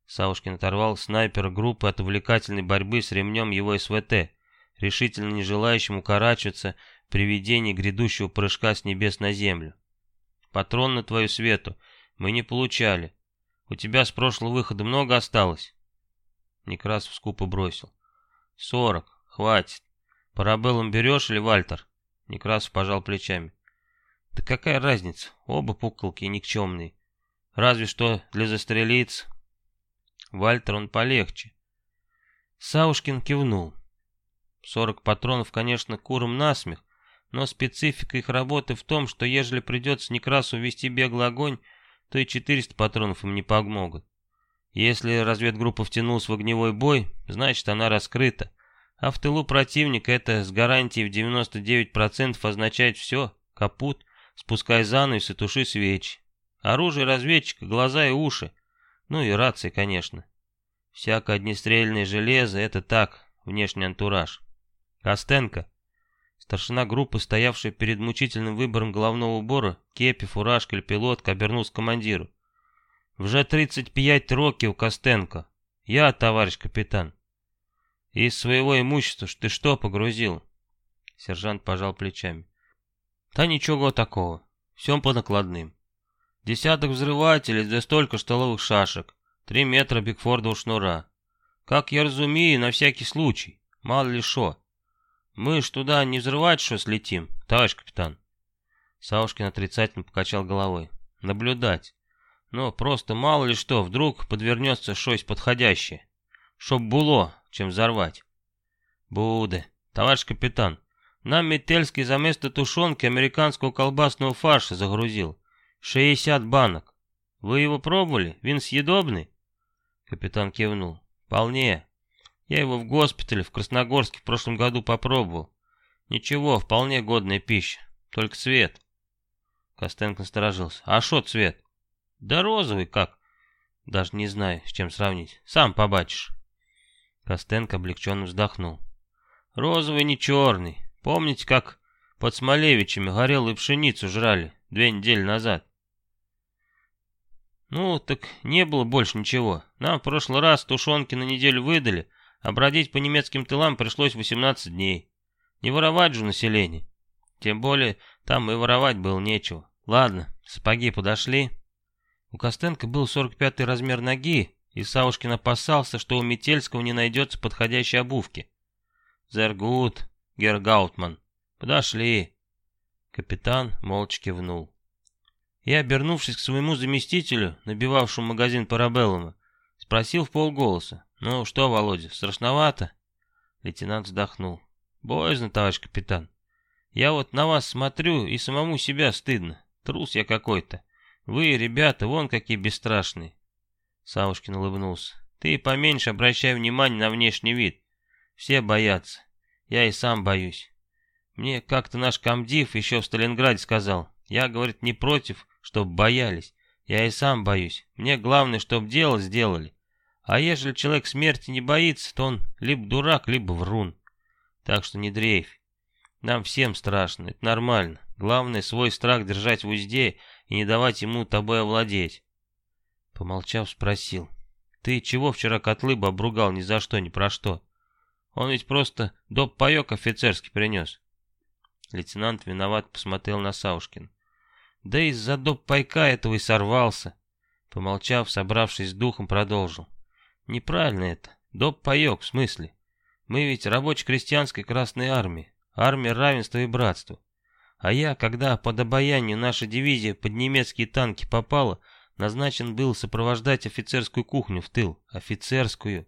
Speaker 1: Савушкин оторвал снайпера группы от увлекательной борьбы с ремнем его СВТ, решительно не желающим укорачиваться при видении грядущего прыжка с небес на землю. Патрон на твою свету мы не получали. У тебя с прошлого выхода много осталось? Некрасов скупо бросил. Сорок, хватит. Парабеллум берешь или Вальтер? Некрасов пожал плечами. Да какая разница, оба пуколки никчемные. Разве что для застрелиц. Вальтер он полегче. Саушкин кивнул. Сорок патронов, конечно, куром насмех, но специфика их работы в том, что ежели придется Некрасу вести беглый огонь, то и 400 патронов им не помогут. Если разведгруппа втянулась в огневой бой, значит она раскрыта. А в тылу противника это с гарантией в 99% означает все, капут, спускай занавес и туши свечи. Оружие разведчика, глаза и уши. Ну и рации, конечно. Всякое однестрельное железо — это так, внешний антураж. Костенко. Старшина группы, стоявшая перед мучительным выбором головного убора, кепи, фуражка или пилотка, обернулся к командиру. «Вже 35 років, Костенко. Я, товарищ капитан. Из своего имущества ты что погрузил?» Сержант пожал плечами. «Да ничего такого. Всем по накладным. Десяток взрывателей, да столько столовых шашек. Три метра Бигфордова шнура. Как я разумею, на всякий случай. Мало ли шо. Мы ж туда не взрывать что слетим, товарищ капитан. Саушкин отрицательно покачал головой. Наблюдать. Но просто мало ли что, вдруг подвернется что-то подходящее. Чтоб было, чем взорвать. Буде. Товарищ капитан, нам Метельский за место тушенки американского колбасного фарша загрузил. 60 банок. Вы его пробовали? Вин съедобный? Капитан кивнул. Вполне. Я его в госпитале в Красногорске в прошлом году попробовал. Ничего, вполне годная пища. Только цвет. Костенко насторожился. А что цвет? Да розовый как. Даже не знаю, с чем сравнить. Сам побачишь. Костенко облегченно вздохнул. Розовый не черный. Помните, как под Смолевичами горелую пшеницу жрали две недели назад? Ну, так не было больше ничего. Нам в прошлый раз тушенки на неделю выдали, а по немецким тылам пришлось 18 дней. Не воровать же население. Тем более, там и воровать было нечего. Ладно, сапоги подошли. У Костенко был 45-й размер ноги, и Саушкин опасался, что у Метельского не найдется подходящей обувки. «Зергут, Гергаутман, подошли». Капитан молча кивнул. Я, обернувшись к своему заместителю, набивавшему магазин парабеллума, спросил в полголоса. «Ну что, Володя, страшновато?» Лейтенант вздохнул. «Боязно, товарищ капитан. Я вот на вас смотрю, и самому себя стыдно. Трус я какой-то. Вы, ребята, вон какие бесстрашные». Савушкин улыбнулся. «Ты поменьше обращай внимание на внешний вид. Все боятся. Я и сам боюсь. Мне как-то наш комдив еще в Сталинграде сказал. Я, говорит, не против, чтоб боялись. Я и сам боюсь. Мне главное, чтоб дело сделали. А ежели человек смерти не боится, то он либо дурак, либо врун. Так что не дрейфь. Нам всем страшно, это нормально. Главное, свой страх держать в узде и не давать ему тобой овладеть. Помолчав, спросил. Ты чего вчера котлыба обругал ни за что, ни про что? Он ведь просто доп. паёк офицерский принес. Лейтенант виноват посмотрел на Саушкин. Да из-за доп. пайка этого и сорвался. Помолчав, собравшись с духом, продолжил. Неправильно это. Доп. паёк, в смысле? Мы ведь рабоче-крестьянской Красной Армии. Армия равенства и братства. А я, когда под обаянию наша дивизия под немецкие танки попала, назначен был сопровождать офицерскую кухню в тыл. Офицерскую.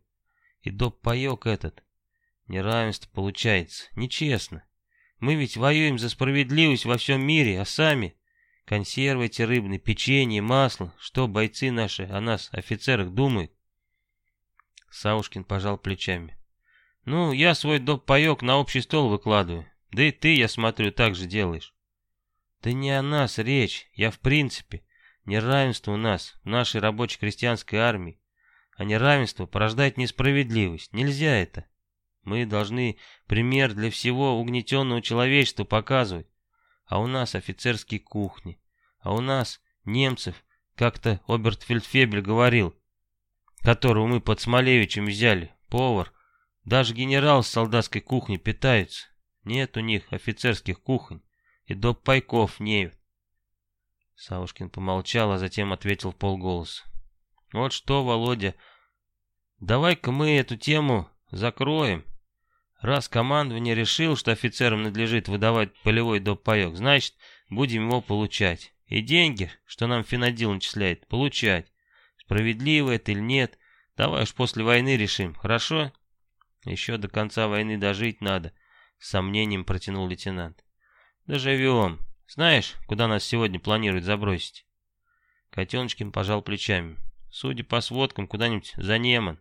Speaker 1: И доп. паёк этот. Неравенство получается. Нечестно. Мы ведь воюем за справедливость во всем мире, а сами... Консервы эти рыбные, печенье, масло. Что бойцы наши о нас, офицерах, думают? Саушкин пожал плечами. Ну, я свой доп. паёк на общий стол выкладываю. Да и ты, я смотрю, так же делаешь. Да не о нас речь. Я в принципе. Неравенство у нас, в нашей рабочей крестьянской армии. А неравенство порождает несправедливость. Нельзя это. Мы должны пример для всего угнетенного человечества показывать. А у нас офицерские кухни. А у нас немцев, как-то Обертфельдфебель говорил, которого мы под Смолевичем взяли, повар. Даже генерал с солдатской кухни питаются. Нет у них офицерских кухонь. И до пайков нет. Савушкин помолчал, а затем ответил полголоса. Вот что, Володя, давай-ка мы эту тему закроем. Раз командование решил, что офицерам надлежит выдавать полевой доппаек, значит, будем его получать. И деньги, что нам Финодил начисляет, получать. Справедливо это или нет, давай уж после войны решим, хорошо? Еще до конца войны дожить надо, с сомнением протянул лейтенант. Доживем. Знаешь, куда нас сегодня планируют забросить? Котеночкин пожал плечами. Судя по сводкам, куда-нибудь за Неман.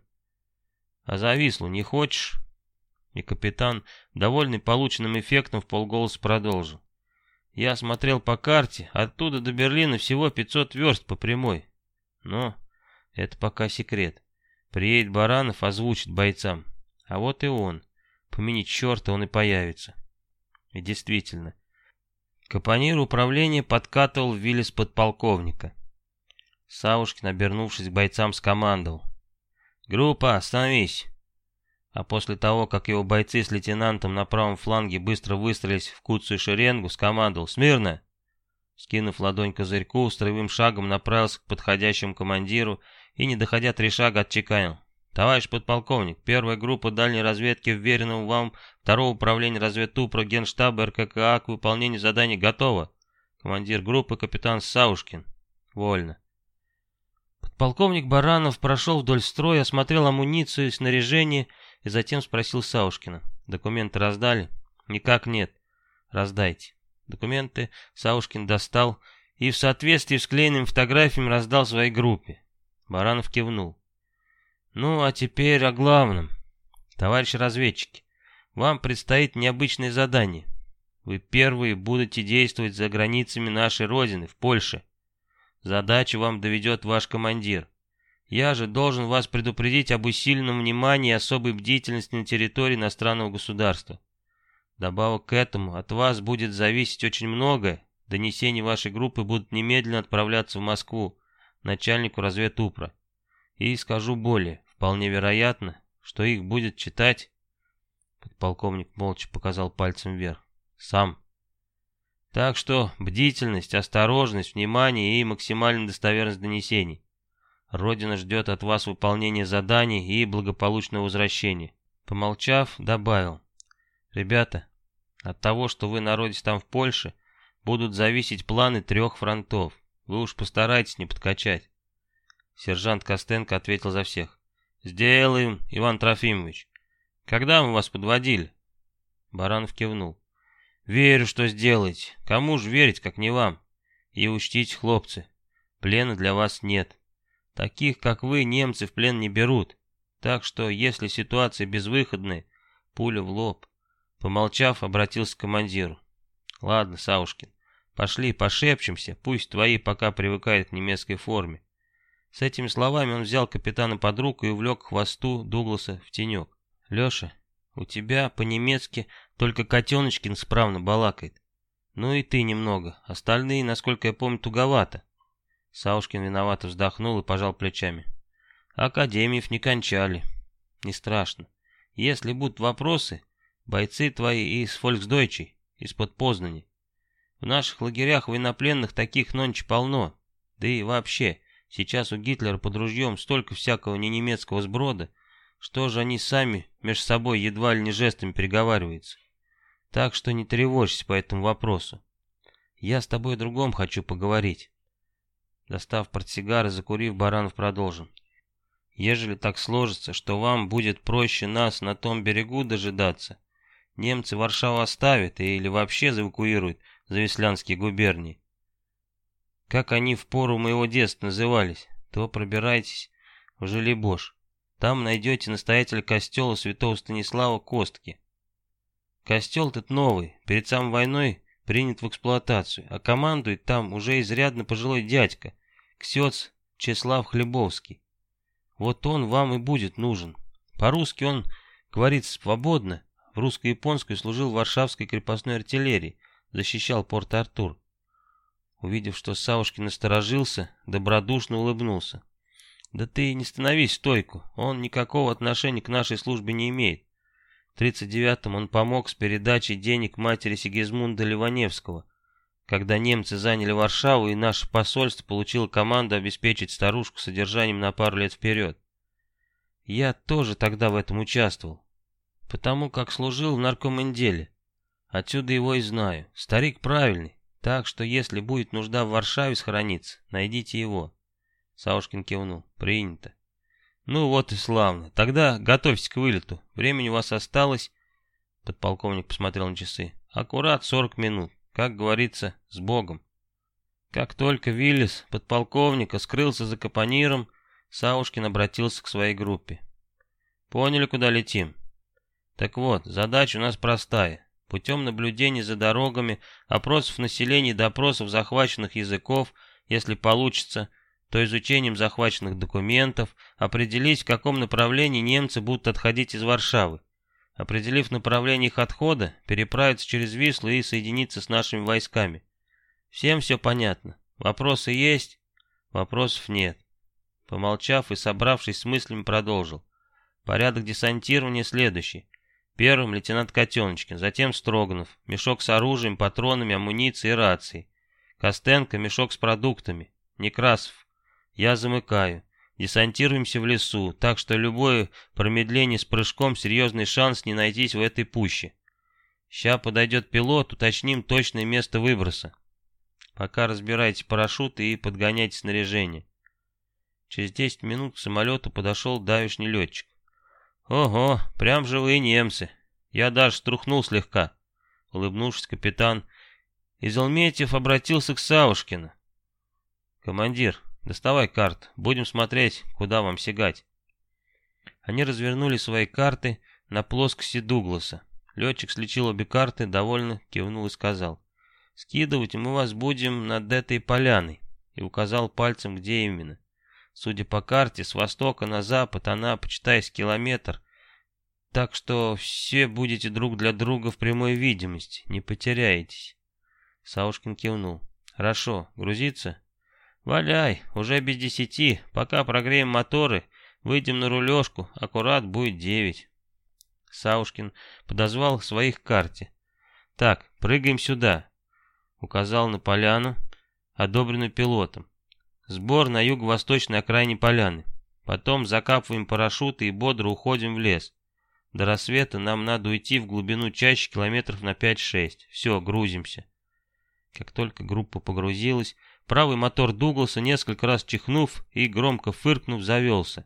Speaker 1: А за Вислу не хочешь? И капитан, довольный полученным эффектом, в полголоса продолжил. Я смотрел по карте, оттуда до Берлина всего 500 верст по прямой. Но это пока секрет. Приедет Баранов, озвучит бойцам. А вот и он. Помяни черта, он и появится. И действительно. Капонир управления подкатывал Виллис подполковника. Савушкин, обернувшись к бойцам, скомандовал. «Группа, остановись!» а после того, как его бойцы с лейтенантом на правом фланге быстро выстроились в куцую шеренгу, скомандовал «Смирно!». Скинув ладонь козырьку, строевым шагом направился к подходящему командиру и, не доходя три шага, отчеканил. «Товарищ подполковник, первая группа дальней разведки вверенного вам второго управления разведтупра Генштаба РККА к выполнению заданий готова. Командир группы капитан Саушкин». «Вольно». Подполковник Баранов прошел вдоль строя, осмотрел амуницию и снаряжение и затем спросил Саушкина. «Документы раздали?» «Никак нет». «Раздайте». Документы Саушкин достал и в соответствии с клеенными фотографиями раздал своей группе. Баранов кивнул. «Ну, а теперь о главном. Товарищи разведчики, вам предстоит необычное задание. Вы первые будете действовать за границами нашей Родины, в Польше. Задачу вам доведет ваш командир. Я же должен вас предупредить об усиленном внимании и особой бдительности на территории иностранного государства. Добавок к этому, от вас будет зависеть очень многое. Донесения вашей группы будут немедленно отправляться в Москву, начальнику разведупра. И скажу более, вполне вероятно, что их будет читать... Подполковник молча показал пальцем вверх. Сам. Так что бдительность, осторожность, внимание и максимальная достоверность донесений. Родина ждет от вас выполнения заданий и благополучного возвращения. Помолчав, добавил. Ребята, от того, что вы народитесь там в Польше, будут зависеть планы трех фронтов. Вы уж постарайтесь не подкачать. Сержант Костенко ответил за всех. «Сделаем, Иван Трофимович. Когда мы вас подводили?» Баранов кивнул. «Верю, что сделаете. Кому же верить, как не вам? И учтите, хлопцы, плена для вас нет. Таких, как вы, немцы в плен не берут. Так что, если ситуация безвыходная, пуля в лоб. Помолчав, обратился к командиру. Ладно, Саушкин, Пошли пошепчемся, пусть твои пока привыкают к немецкой форме. С этими словами он взял капитана под руку и увлек к хвосту Дугласа в тенек. Леша, у тебя по-немецки только Котеночкин справно балакает. Ну и ты немного, остальные, насколько я помню, туговато. Саушкин виновато вздохнул и пожал плечами. Академиев не кончали. Не страшно. Если будут вопросы, бойцы твои из Фольксдойчей, из-под Познани. В наших лагерях военнопленных таких нонче полно. Да и вообще, сейчас у Гитлера под ружьем столько всякого ненемецкого сброда, что же они сами между собой едва ли не жестами переговариваются. Так что не тревожься по этому вопросу. Я с тобой о другом хочу поговорить. Достав портсигар и закурив, Баранов продолжил. Ежели так сложится, что вам будет проще нас на том берегу дожидаться, немцы Варшаву оставят или вообще эвакуируют за Веслянские губернии. Как они в пору моего детства назывались, то пробирайтесь в Желебош. Там найдете настоятеля костела святого Станислава Костки. Костел этот новый, перед самой войной принят в эксплуатацию, а командует там уже изрядно пожилой дядька, ксец Чеслав Хлебовский. Вот он вам и будет нужен. По-русски он говорит свободно, в русско-японской служил в Варшавской крепостной артиллерии, защищал Порт-Артур. Увидев, что Савушкин насторожился, добродушно улыбнулся. «Да ты не становись стойку, он никакого отношения к нашей службе не имеет. В 39-м он помог с передачей денег матери Сигизмунда Ливаневского, когда немцы заняли Варшаву, и наше посольство получило команду обеспечить старушку содержанием на пару лет вперед. Я тоже тогда в этом участвовал, потому как служил в наркоминделе. Отсюда его и знаю. Старик правильный, так что если будет нужда в Варшаве схорониться, найдите его. Саушкин кивнул. Принято. Ну вот и славно. Тогда готовьтесь к вылету. Времени у вас осталось. Подполковник посмотрел на часы. Аккурат 40 минут. Как говорится, с Богом. Как только Виллис, подполковника, скрылся за капониром, Саушкин обратился к своей группе. Поняли, куда летим? Так вот, задача у нас простая. Путем наблюдений за дорогами, опросов населения и допросов захваченных языков, если получится, то изучением захваченных документов определить, в каком направлении немцы будут отходить из Варшавы. Определив направление их отхода, переправиться через Вислу и соединиться с нашими войсками. Всем все понятно. Вопросы есть? Вопросов нет. Помолчав и собравшись с мыслями, продолжил. Порядок десантирования следующий. Первым лейтенант Котеночкин, затем Строганов, мешок с оружием, патронами, амуницией и рацией. Костенко, мешок с продуктами. Некрасов, я замыкаю. Десантируемся в лесу, так что любое промедление с прыжком серьезный шанс не найтись в этой пуще. Ща подойдет пилот, уточним точное место выброса. Пока разбирайте парашюты и подгоняйте снаряжение. Через 10 минут к самолету подошел давишний летчик. Ого, прям живые немцы. Я даже струхнул слегка. Улыбнувшись, капитан Изелметьев обратился к Савушкину. Командир, Доставай карт, будем смотреть, куда вам сигать. Они развернули свои карты на плоскости Дугласа. Летчик слечил обе карты, довольно кивнул и сказал. «Скидывать мы вас будем над этой поляной», и указал пальцем, где именно. Судя по карте, с востока на запад она, почитай, с километр, так что все будете друг для друга в прямой видимости, не потеряетесь. Саушкин кивнул. «Хорошо, грузиться?» «Валяй, уже без десяти, пока прогреем моторы, выйдем на рулежку, аккурат будет девять». Саушкин подозвал своих к карте. «Так, прыгаем сюда», — указал на поляну, одобренную пилотом. «Сбор на юго-восточной окраине поляны. Потом закапываем парашюты и бодро уходим в лес. До рассвета нам надо уйти в глубину чаще километров на 5-6. Все, грузимся». Как только группа погрузилась, Правый мотор Дугласа, несколько раз чихнув и громко фыркнув, завелся.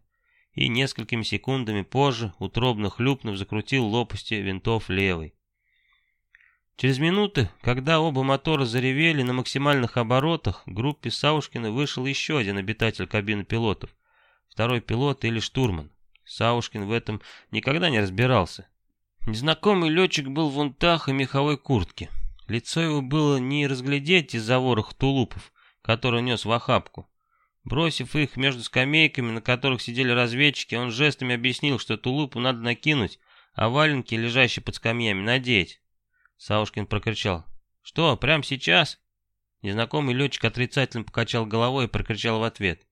Speaker 1: И несколькими секундами позже, утробно хлюпнув, закрутил лопасти винтов левой. Через минуты, когда оба мотора заревели на максимальных оборотах, к группе Саушкина вышел еще один обитатель кабины пилотов. Второй пилот или штурман. Саушкин в этом никогда не разбирался. Незнакомый летчик был в унтах и меховой куртке. Лицо его было не разглядеть из-за ворох тулупов, который нес в охапку. Бросив их между скамейками, на которых сидели разведчики, он жестами объяснил, что тулупу надо накинуть, а валенки, лежащие под скамьями, надеть. Саушкин прокричал. «Что, прямо сейчас?» Незнакомый летчик отрицательно покачал головой и прокричал в ответ.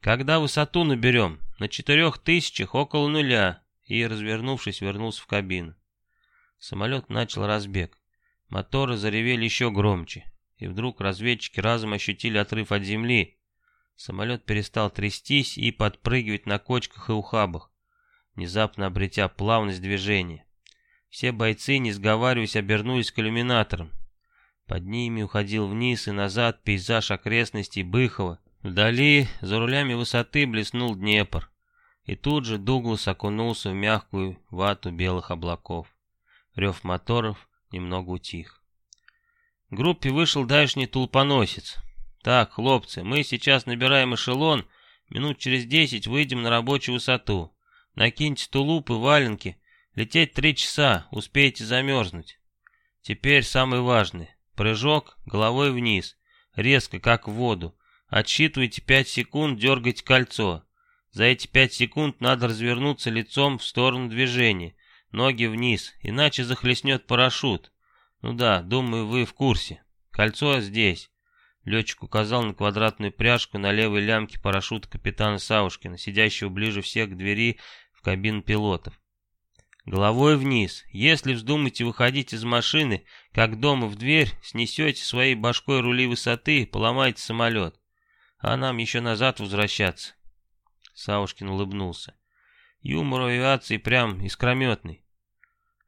Speaker 1: «Когда высоту наберем? На четырех тысячах около нуля!» И, развернувшись, вернулся в кабину. Самолет начал разбег. Моторы заревели еще громче. И вдруг разведчики разом ощутили отрыв от земли. Самолет перестал трястись и подпрыгивать на кочках и ухабах, внезапно обретя плавность движения. Все бойцы, не сговариваясь, обернулись к иллюминаторам. Под ними уходил вниз и назад пейзаж окрестностей Быхова. Вдали, за рулями высоты, блеснул Днепр. И тут же Дуглас окунулся в мягкую вату белых облаков. Рев моторов немного утих. В группе вышел дальний тулпоносец. «Так, хлопцы, мы сейчас набираем эшелон, минут через десять выйдем на рабочую высоту. Накиньте тулупы, валенки, лететь три часа, успеете замерзнуть. Теперь самое важное. Прыжок головой вниз, резко, как в воду. Отсчитывайте пять секунд, дергайте кольцо. За эти пять секунд надо развернуться лицом в сторону движения, ноги вниз, иначе захлестнет парашют. Ну да, думаю, вы в курсе. Кольцо здесь. Летчик указал на квадратную пряжку на левой лямке парашюта капитана Саушкина, сидящего ближе всех к двери в кабину пилотов. Головой вниз. Если вздумаете выходить из машины, как дома в дверь, снесете своей башкой рули высоты, поломаете самолет. А нам еще назад возвращаться. Саушкин улыбнулся. Юмор авиации прям искрометный.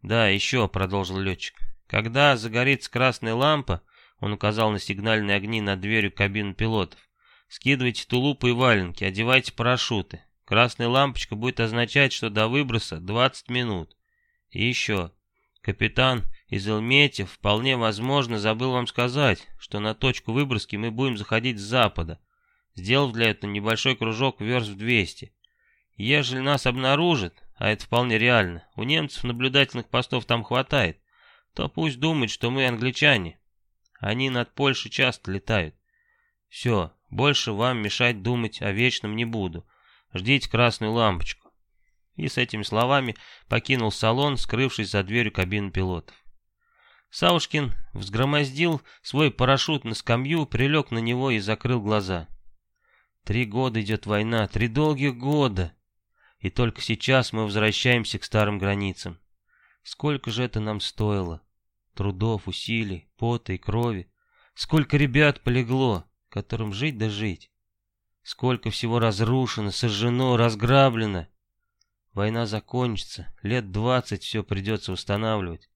Speaker 1: Да, еще, продолжил летчик. Когда загорится красная лампа, он указал на сигнальные огни над дверью кабины пилотов. Скидывайте тулупы и валенки, одевайте парашюты. Красная лампочка будет означать, что до выброса 20 минут. И еще. Капитан из Элметьев вполне возможно забыл вам сказать, что на точку выброски мы будем заходить с запада, сделав для этого небольшой кружок верст в 200. Ежели нас обнаружат, а это вполне реально, у немцев наблюдательных постов там хватает, то пусть думают, что мы англичане, они над Польшей часто летают. Все, больше вам мешать думать о вечном не буду. Ждите красную лампочку. И с этими словами покинул салон, скрывшись за дверью кабины пилотов. Саушкин взгромоздил свой парашют на скамью, прилег на него и закрыл глаза. Три года идет война, три долгих года. И только сейчас мы возвращаемся к старым границам. Сколько же это нам стоило? трудов, усилий, пота и крови. Сколько ребят полегло, которым жить да жить. Сколько всего разрушено, сожжено, разграблено. Война закончится, лет двадцать все придется восстанавливать.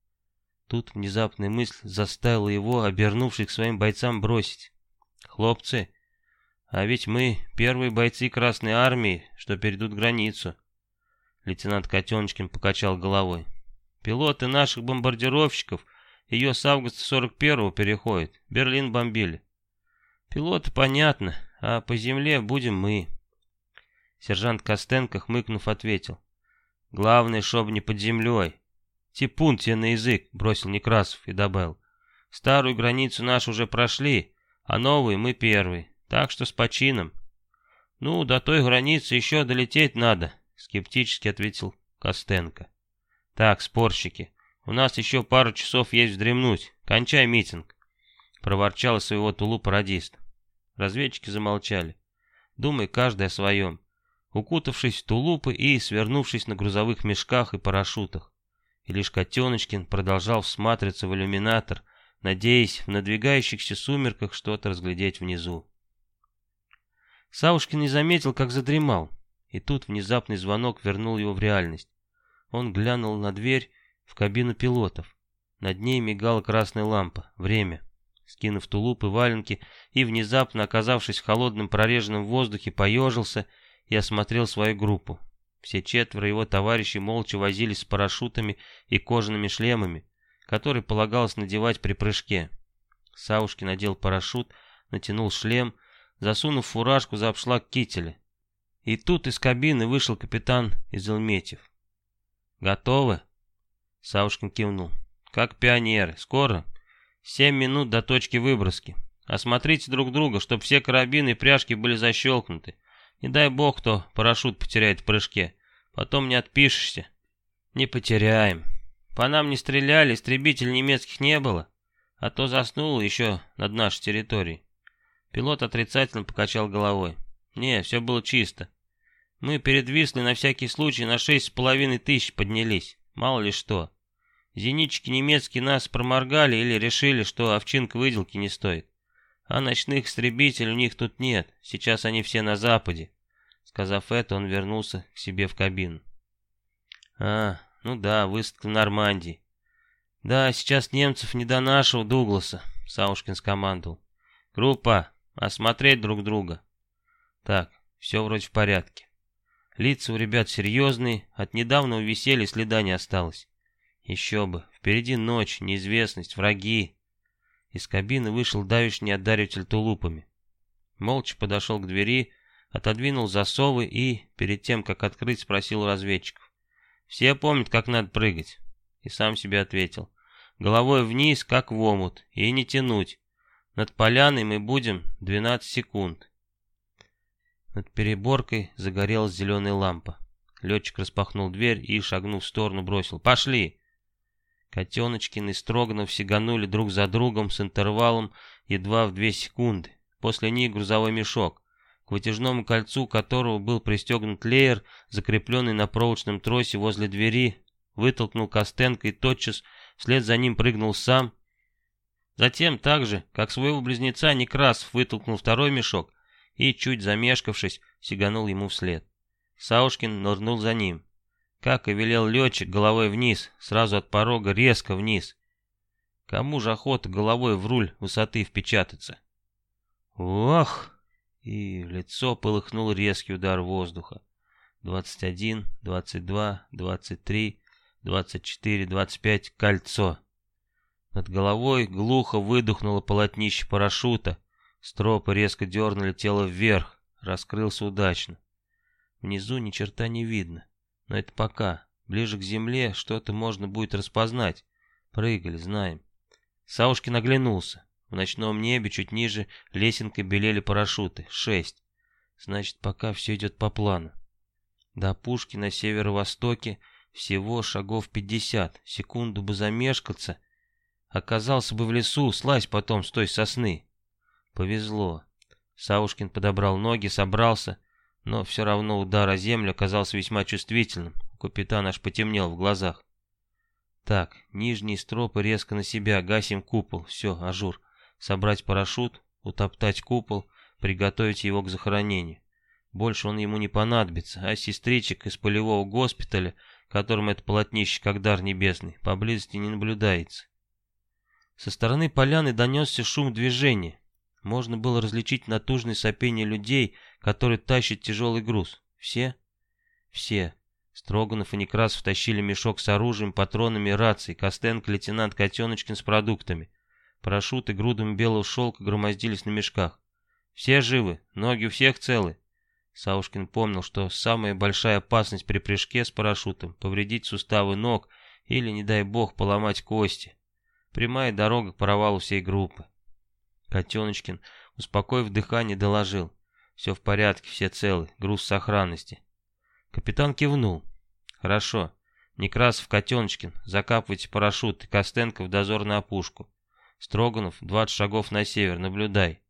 Speaker 1: Тут внезапная мысль заставила его, обернувшись к своим бойцам, бросить. «Хлопцы, а ведь мы первые бойцы Красной Армии, что перейдут границу». Лейтенант Котеночкин покачал головой. «Пилоты наших бомбардировщиков — ее с августа 41-го переходит. Берлин бомбили. Пилоты понятно, а по земле будем мы. Сержант Костенко, хмыкнув, ответил. Главное, чтоб не под землей. Типун тебе на язык, бросил Некрасов и добавил. Старую границу нашу уже прошли, а новую мы первые. Так что с почином. Ну, до той границы еще долететь надо, скептически ответил Костенко. Так, спорщики, у нас еще пару часов есть вздремнуть. Кончай митинг. Проворчал своего тулупа радист. Разведчики замолчали, думая каждый о своем, укутавшись в тулупы и свернувшись на грузовых мешках и парашютах. И лишь Котеночкин продолжал всматриваться в иллюминатор, надеясь в надвигающихся сумерках что-то разглядеть внизу. Саушкин не заметил, как задремал, и тут внезапный звонок вернул его в реальность. Он глянул на дверь в кабину пилотов. Над ней мигала красная лампа. Время. Скинув тулуп и валенки и, внезапно оказавшись в холодном прореженном воздухе, поежился и осмотрел свою группу. Все четверо его товарищей молча возились с парашютами и кожаными шлемами, которые полагалось надевать при прыжке. Саушки надел парашют, натянул шлем, засунув фуражку за обшлаг кителя. И тут из кабины вышел капитан из Элметьев. «Готовы?» Саушкин кивнул. «Как пионеры. Скоро?» Семь минут до точки выброски. Осмотрите друг друга, чтобы все карабины и пряжки были защелкнуты. Не дай бог, кто парашют потеряет в прыжке. Потом не отпишешься. Не потеряем. По нам не стреляли, истребителей немецких не было. А то заснул еще над нашей территорией. Пилот отрицательно покачал головой. Не, все было чисто. Мы перед Вислой на всякий случай на шесть с половиной тысяч поднялись. Мало ли что. Зенитчики немецкие нас проморгали или решили, что овчинка выделки не стоит. А ночных истребителей у них тут нет. Сейчас они все на западе. Сказав это, он вернулся к себе в кабину. А, ну да, высадка в Нормандии. Да, сейчас немцев не до нашего Дугласа, Саушкин скомандовал. Группа, осмотреть друг друга. Так, все вроде в порядке. Лица у ребят серьезные, от недавнего веселья следа не осталось. Еще бы, впереди ночь, неизвестность, враги. Из кабины вышел давишний одариватель тулупами. Молча подошел к двери, отодвинул засовы и, перед тем, как открыть, спросил у разведчиков. «Все помнят, как надо прыгать?» И сам себе ответил. «Головой вниз, как в омут, и не тянуть. Над поляной мы будем 12 секунд». Над переборкой загорелась зеленая лампа. Летчик распахнул дверь и, шагнув в сторону, бросил. «Пошли!» Котеночкин и Строганов сиганули друг за другом с интервалом едва в две секунды. После них грузовой мешок, к вытяжному кольцу которого был пристегнут леер, закрепленный на проволочном тросе возле двери, вытолкнул Костенко и тотчас вслед за ним прыгнул сам. Затем так же, как своего близнеца Некрасов вытолкнул второй мешок и, чуть замешкавшись, сиганул ему вслед. Саушкин нырнул за ним. Как и велел летчик, головой вниз, сразу от порога резко вниз. Кому же охота головой в руль высоты впечататься? Ох! И в лицо полыхнул резкий удар воздуха. Двадцать один, двадцать два, двадцать три, двадцать четыре, двадцать пять, кольцо. Над головой глухо выдохнуло полотнище парашюта. Стропы резко дернули тело вверх, раскрылся удачно. Внизу ни черта не видно. Но это пока. Ближе к земле что-то можно будет распознать. Прыгали, знаем. Саушкин оглянулся. В ночном небе чуть ниже лесенкой белели парашюты. Шесть. Значит, пока все идет по плану. До пушки на северо-востоке всего шагов пятьдесят. Секунду бы замешкаться. Оказался бы в лесу, слазь потом с той сосны. Повезло. Саушкин подобрал ноги, собрался но все равно удар о землю оказался весьма чувствительным. У капитана аж потемнел в глазах. Так, нижние стропы резко на себя, гасим купол, все, ажур. Собрать парашют, утоптать купол, приготовить его к захоронению. Больше он ему не понадобится, а сестричек из полевого госпиталя, которым это полотнище как дар небесный, поблизости не наблюдается. Со стороны поляны донесся шум движения. Можно было различить натужное сопение людей, которые тащат тяжелый груз. Все? Все. Строганов и Некрасов тащили мешок с оружием, патронами и рацией, Костенко, лейтенант Котеночкин с продуктами. Парашюты грудами белого шелка громоздились на мешках. Все живы, ноги у всех целы. Саушкин помнил, что самая большая опасность при прыжке с парашютом — повредить суставы ног или, не дай бог, поломать кости. Прямая дорога к провалу всей группы. Котеночкин, успокоив дыхание, доложил. Все в порядке, все целы, груз сохранности. Капитан кивнул. Хорошо. Некрасов, Котеночкин, закапывайте парашют и Костенко в дозор на опушку. Строганов, 20 шагов на север, наблюдай.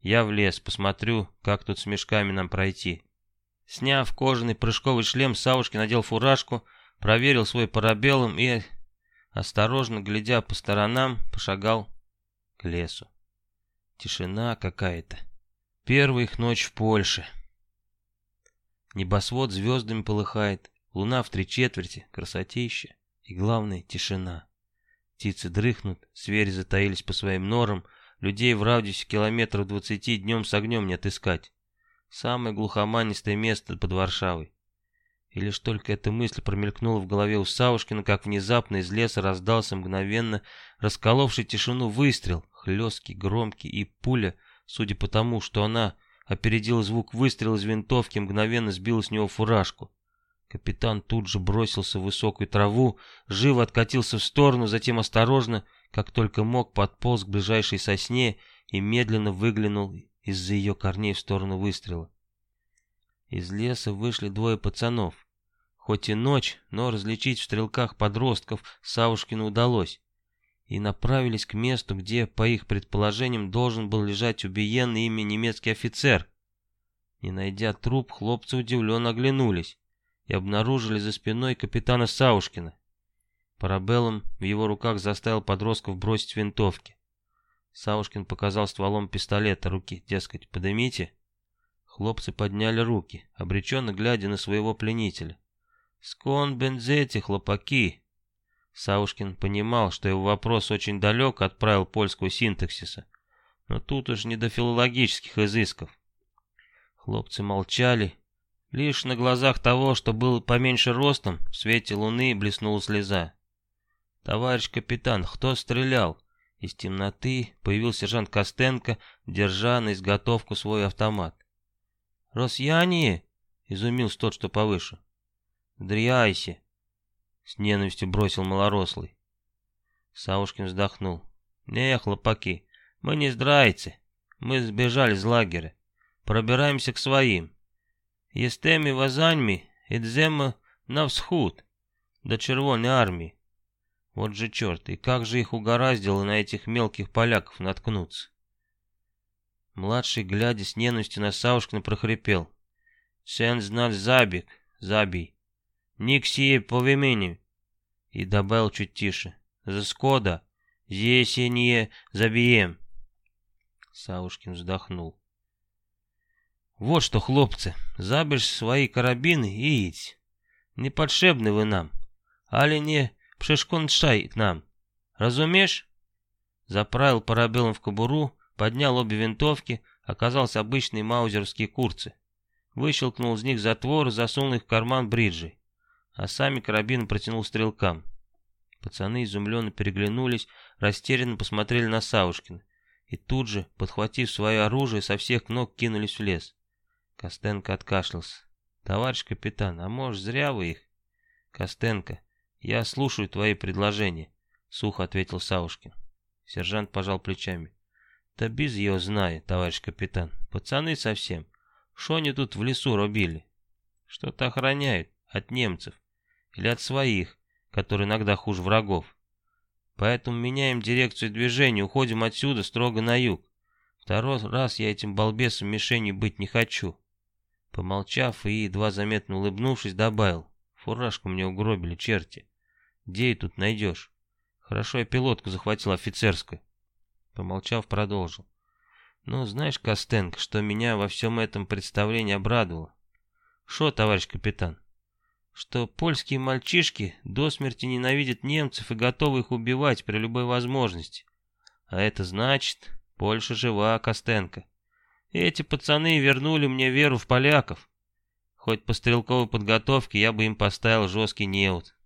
Speaker 1: Я в лес, посмотрю, как тут с мешками нам пройти. Сняв кожаный прыжковый шлем, Савушкин надел фуражку, проверил свой парабеллум и, осторожно глядя по сторонам, пошагал к лесу. Тишина какая-то. Первая их ночь в Польше. Небосвод звездами полыхает, луна в три четверти, красотища. И главное, тишина. Птицы дрыхнут, звери затаились по своим норам, людей в радиусе километров двадцати днем с огнем не отыскать. Самое глухоманистое место под Варшавой. И лишь только эта мысль промелькнула в голове у Савушкина, как внезапно из леса раздался мгновенно расколовший тишину выстрел, хлесткий, громкий, и пуля, судя по тому, что она опередила звук выстрела из винтовки, мгновенно сбила с него фуражку. Капитан тут же бросился в высокую траву, живо откатился в сторону, затем осторожно, как только мог, подполз к ближайшей сосне и медленно выглянул из-за ее корней в сторону выстрела. Из леса вышли двое пацанов. Хоть и ночь, но различить в стрелках подростков Савушкину удалось. И направились к месту, где, по их предположениям, должен был лежать убиенный ими немецкий офицер. Не найдя труп, хлопцы удивленно оглянулись и обнаружили за спиной капитана Саушкина. Парабеллум в его руках заставил подростков бросить винтовки. Саушкин показал стволом пистолета руки, дескать, подымите. Хлопцы подняли руки, обреченно глядя на своего пленителя. «Скон бензети, хлопаки!» Саушкин понимал, что его вопрос очень далек от правил польского синтаксиса, но тут уж не до филологических изысков. Хлопцы молчали. Лишь на глазах того, что был поменьше ростом, в свете луны блеснула слеза. «Товарищ капитан, кто стрелял?» Из темноты появился сержант Костенко, держа на изготовку свой автомат. «Росьяне?» — изумился тот, что повыше. «Дряйся!» — с ненавистью бросил малорослый. Савушкин вздохнул. «Не, хлопаки, мы не здрайцы. Мы сбежали из лагеря. Пробираемся к своим. Естеми вазаньми, идзема на всхуд, до Червоной армии. Вот же черт, и как же их угораздило на этих мелких поляков наткнуться. Младший, глядя с ненавистью на Саушкина, прохрипел. «Сен знать забег, забей. Ник сие по времени». И добавил чуть тише. «За скода, здесь не забием». Саушкин вздохнул. «Вот что, хлопцы, заберешь свои карабины и идь. Не подшебны вы нам, али не Пшишконшай нам. Разумеешь? Заправил парабеллум в кобуру, поднял обе винтовки, оказался обычный маузерские курцы. Выщелкнул из них затвор, засунул их в карман бриджи. А сами карабины протянул стрелкам. Пацаны изумленно переглянулись, растерянно посмотрели на Савушкина. И тут же, подхватив свое оружие, со всех ног кинулись в лес. Костенко откашлялся. «Товарищ капитан, а может, зря вы их?» «Костенко, «Я слушаю твои предложения», — сухо ответил Саушкин. Сержант пожал плечами. «Да без ее знаю, товарищ капитан. Пацаны совсем. Что они тут в лесу робили? Что-то охраняют от немцев. Или от своих, которые иногда хуже врагов. Поэтому меняем дирекцию движения, уходим отсюда строго на юг. Второй раз я этим балбесом мишенью быть не хочу». Помолчав и едва заметно улыбнувшись, добавил. Фуражку мне угробили, черти. Где ее тут найдешь? Хорошо, я пилотку захватил офицерскую. Помолчав, продолжил. Ну, знаешь, Костенко, что меня во всем этом представлении обрадовало? Что, товарищ капитан? Что польские мальчишки до смерти ненавидят немцев и готовы их убивать при любой возможности. А это значит, Польша жива, Костенко. Эти пацаны вернули мне веру в поляков. Хоть по стрелковой подготовке я бы им поставил жесткий неуд.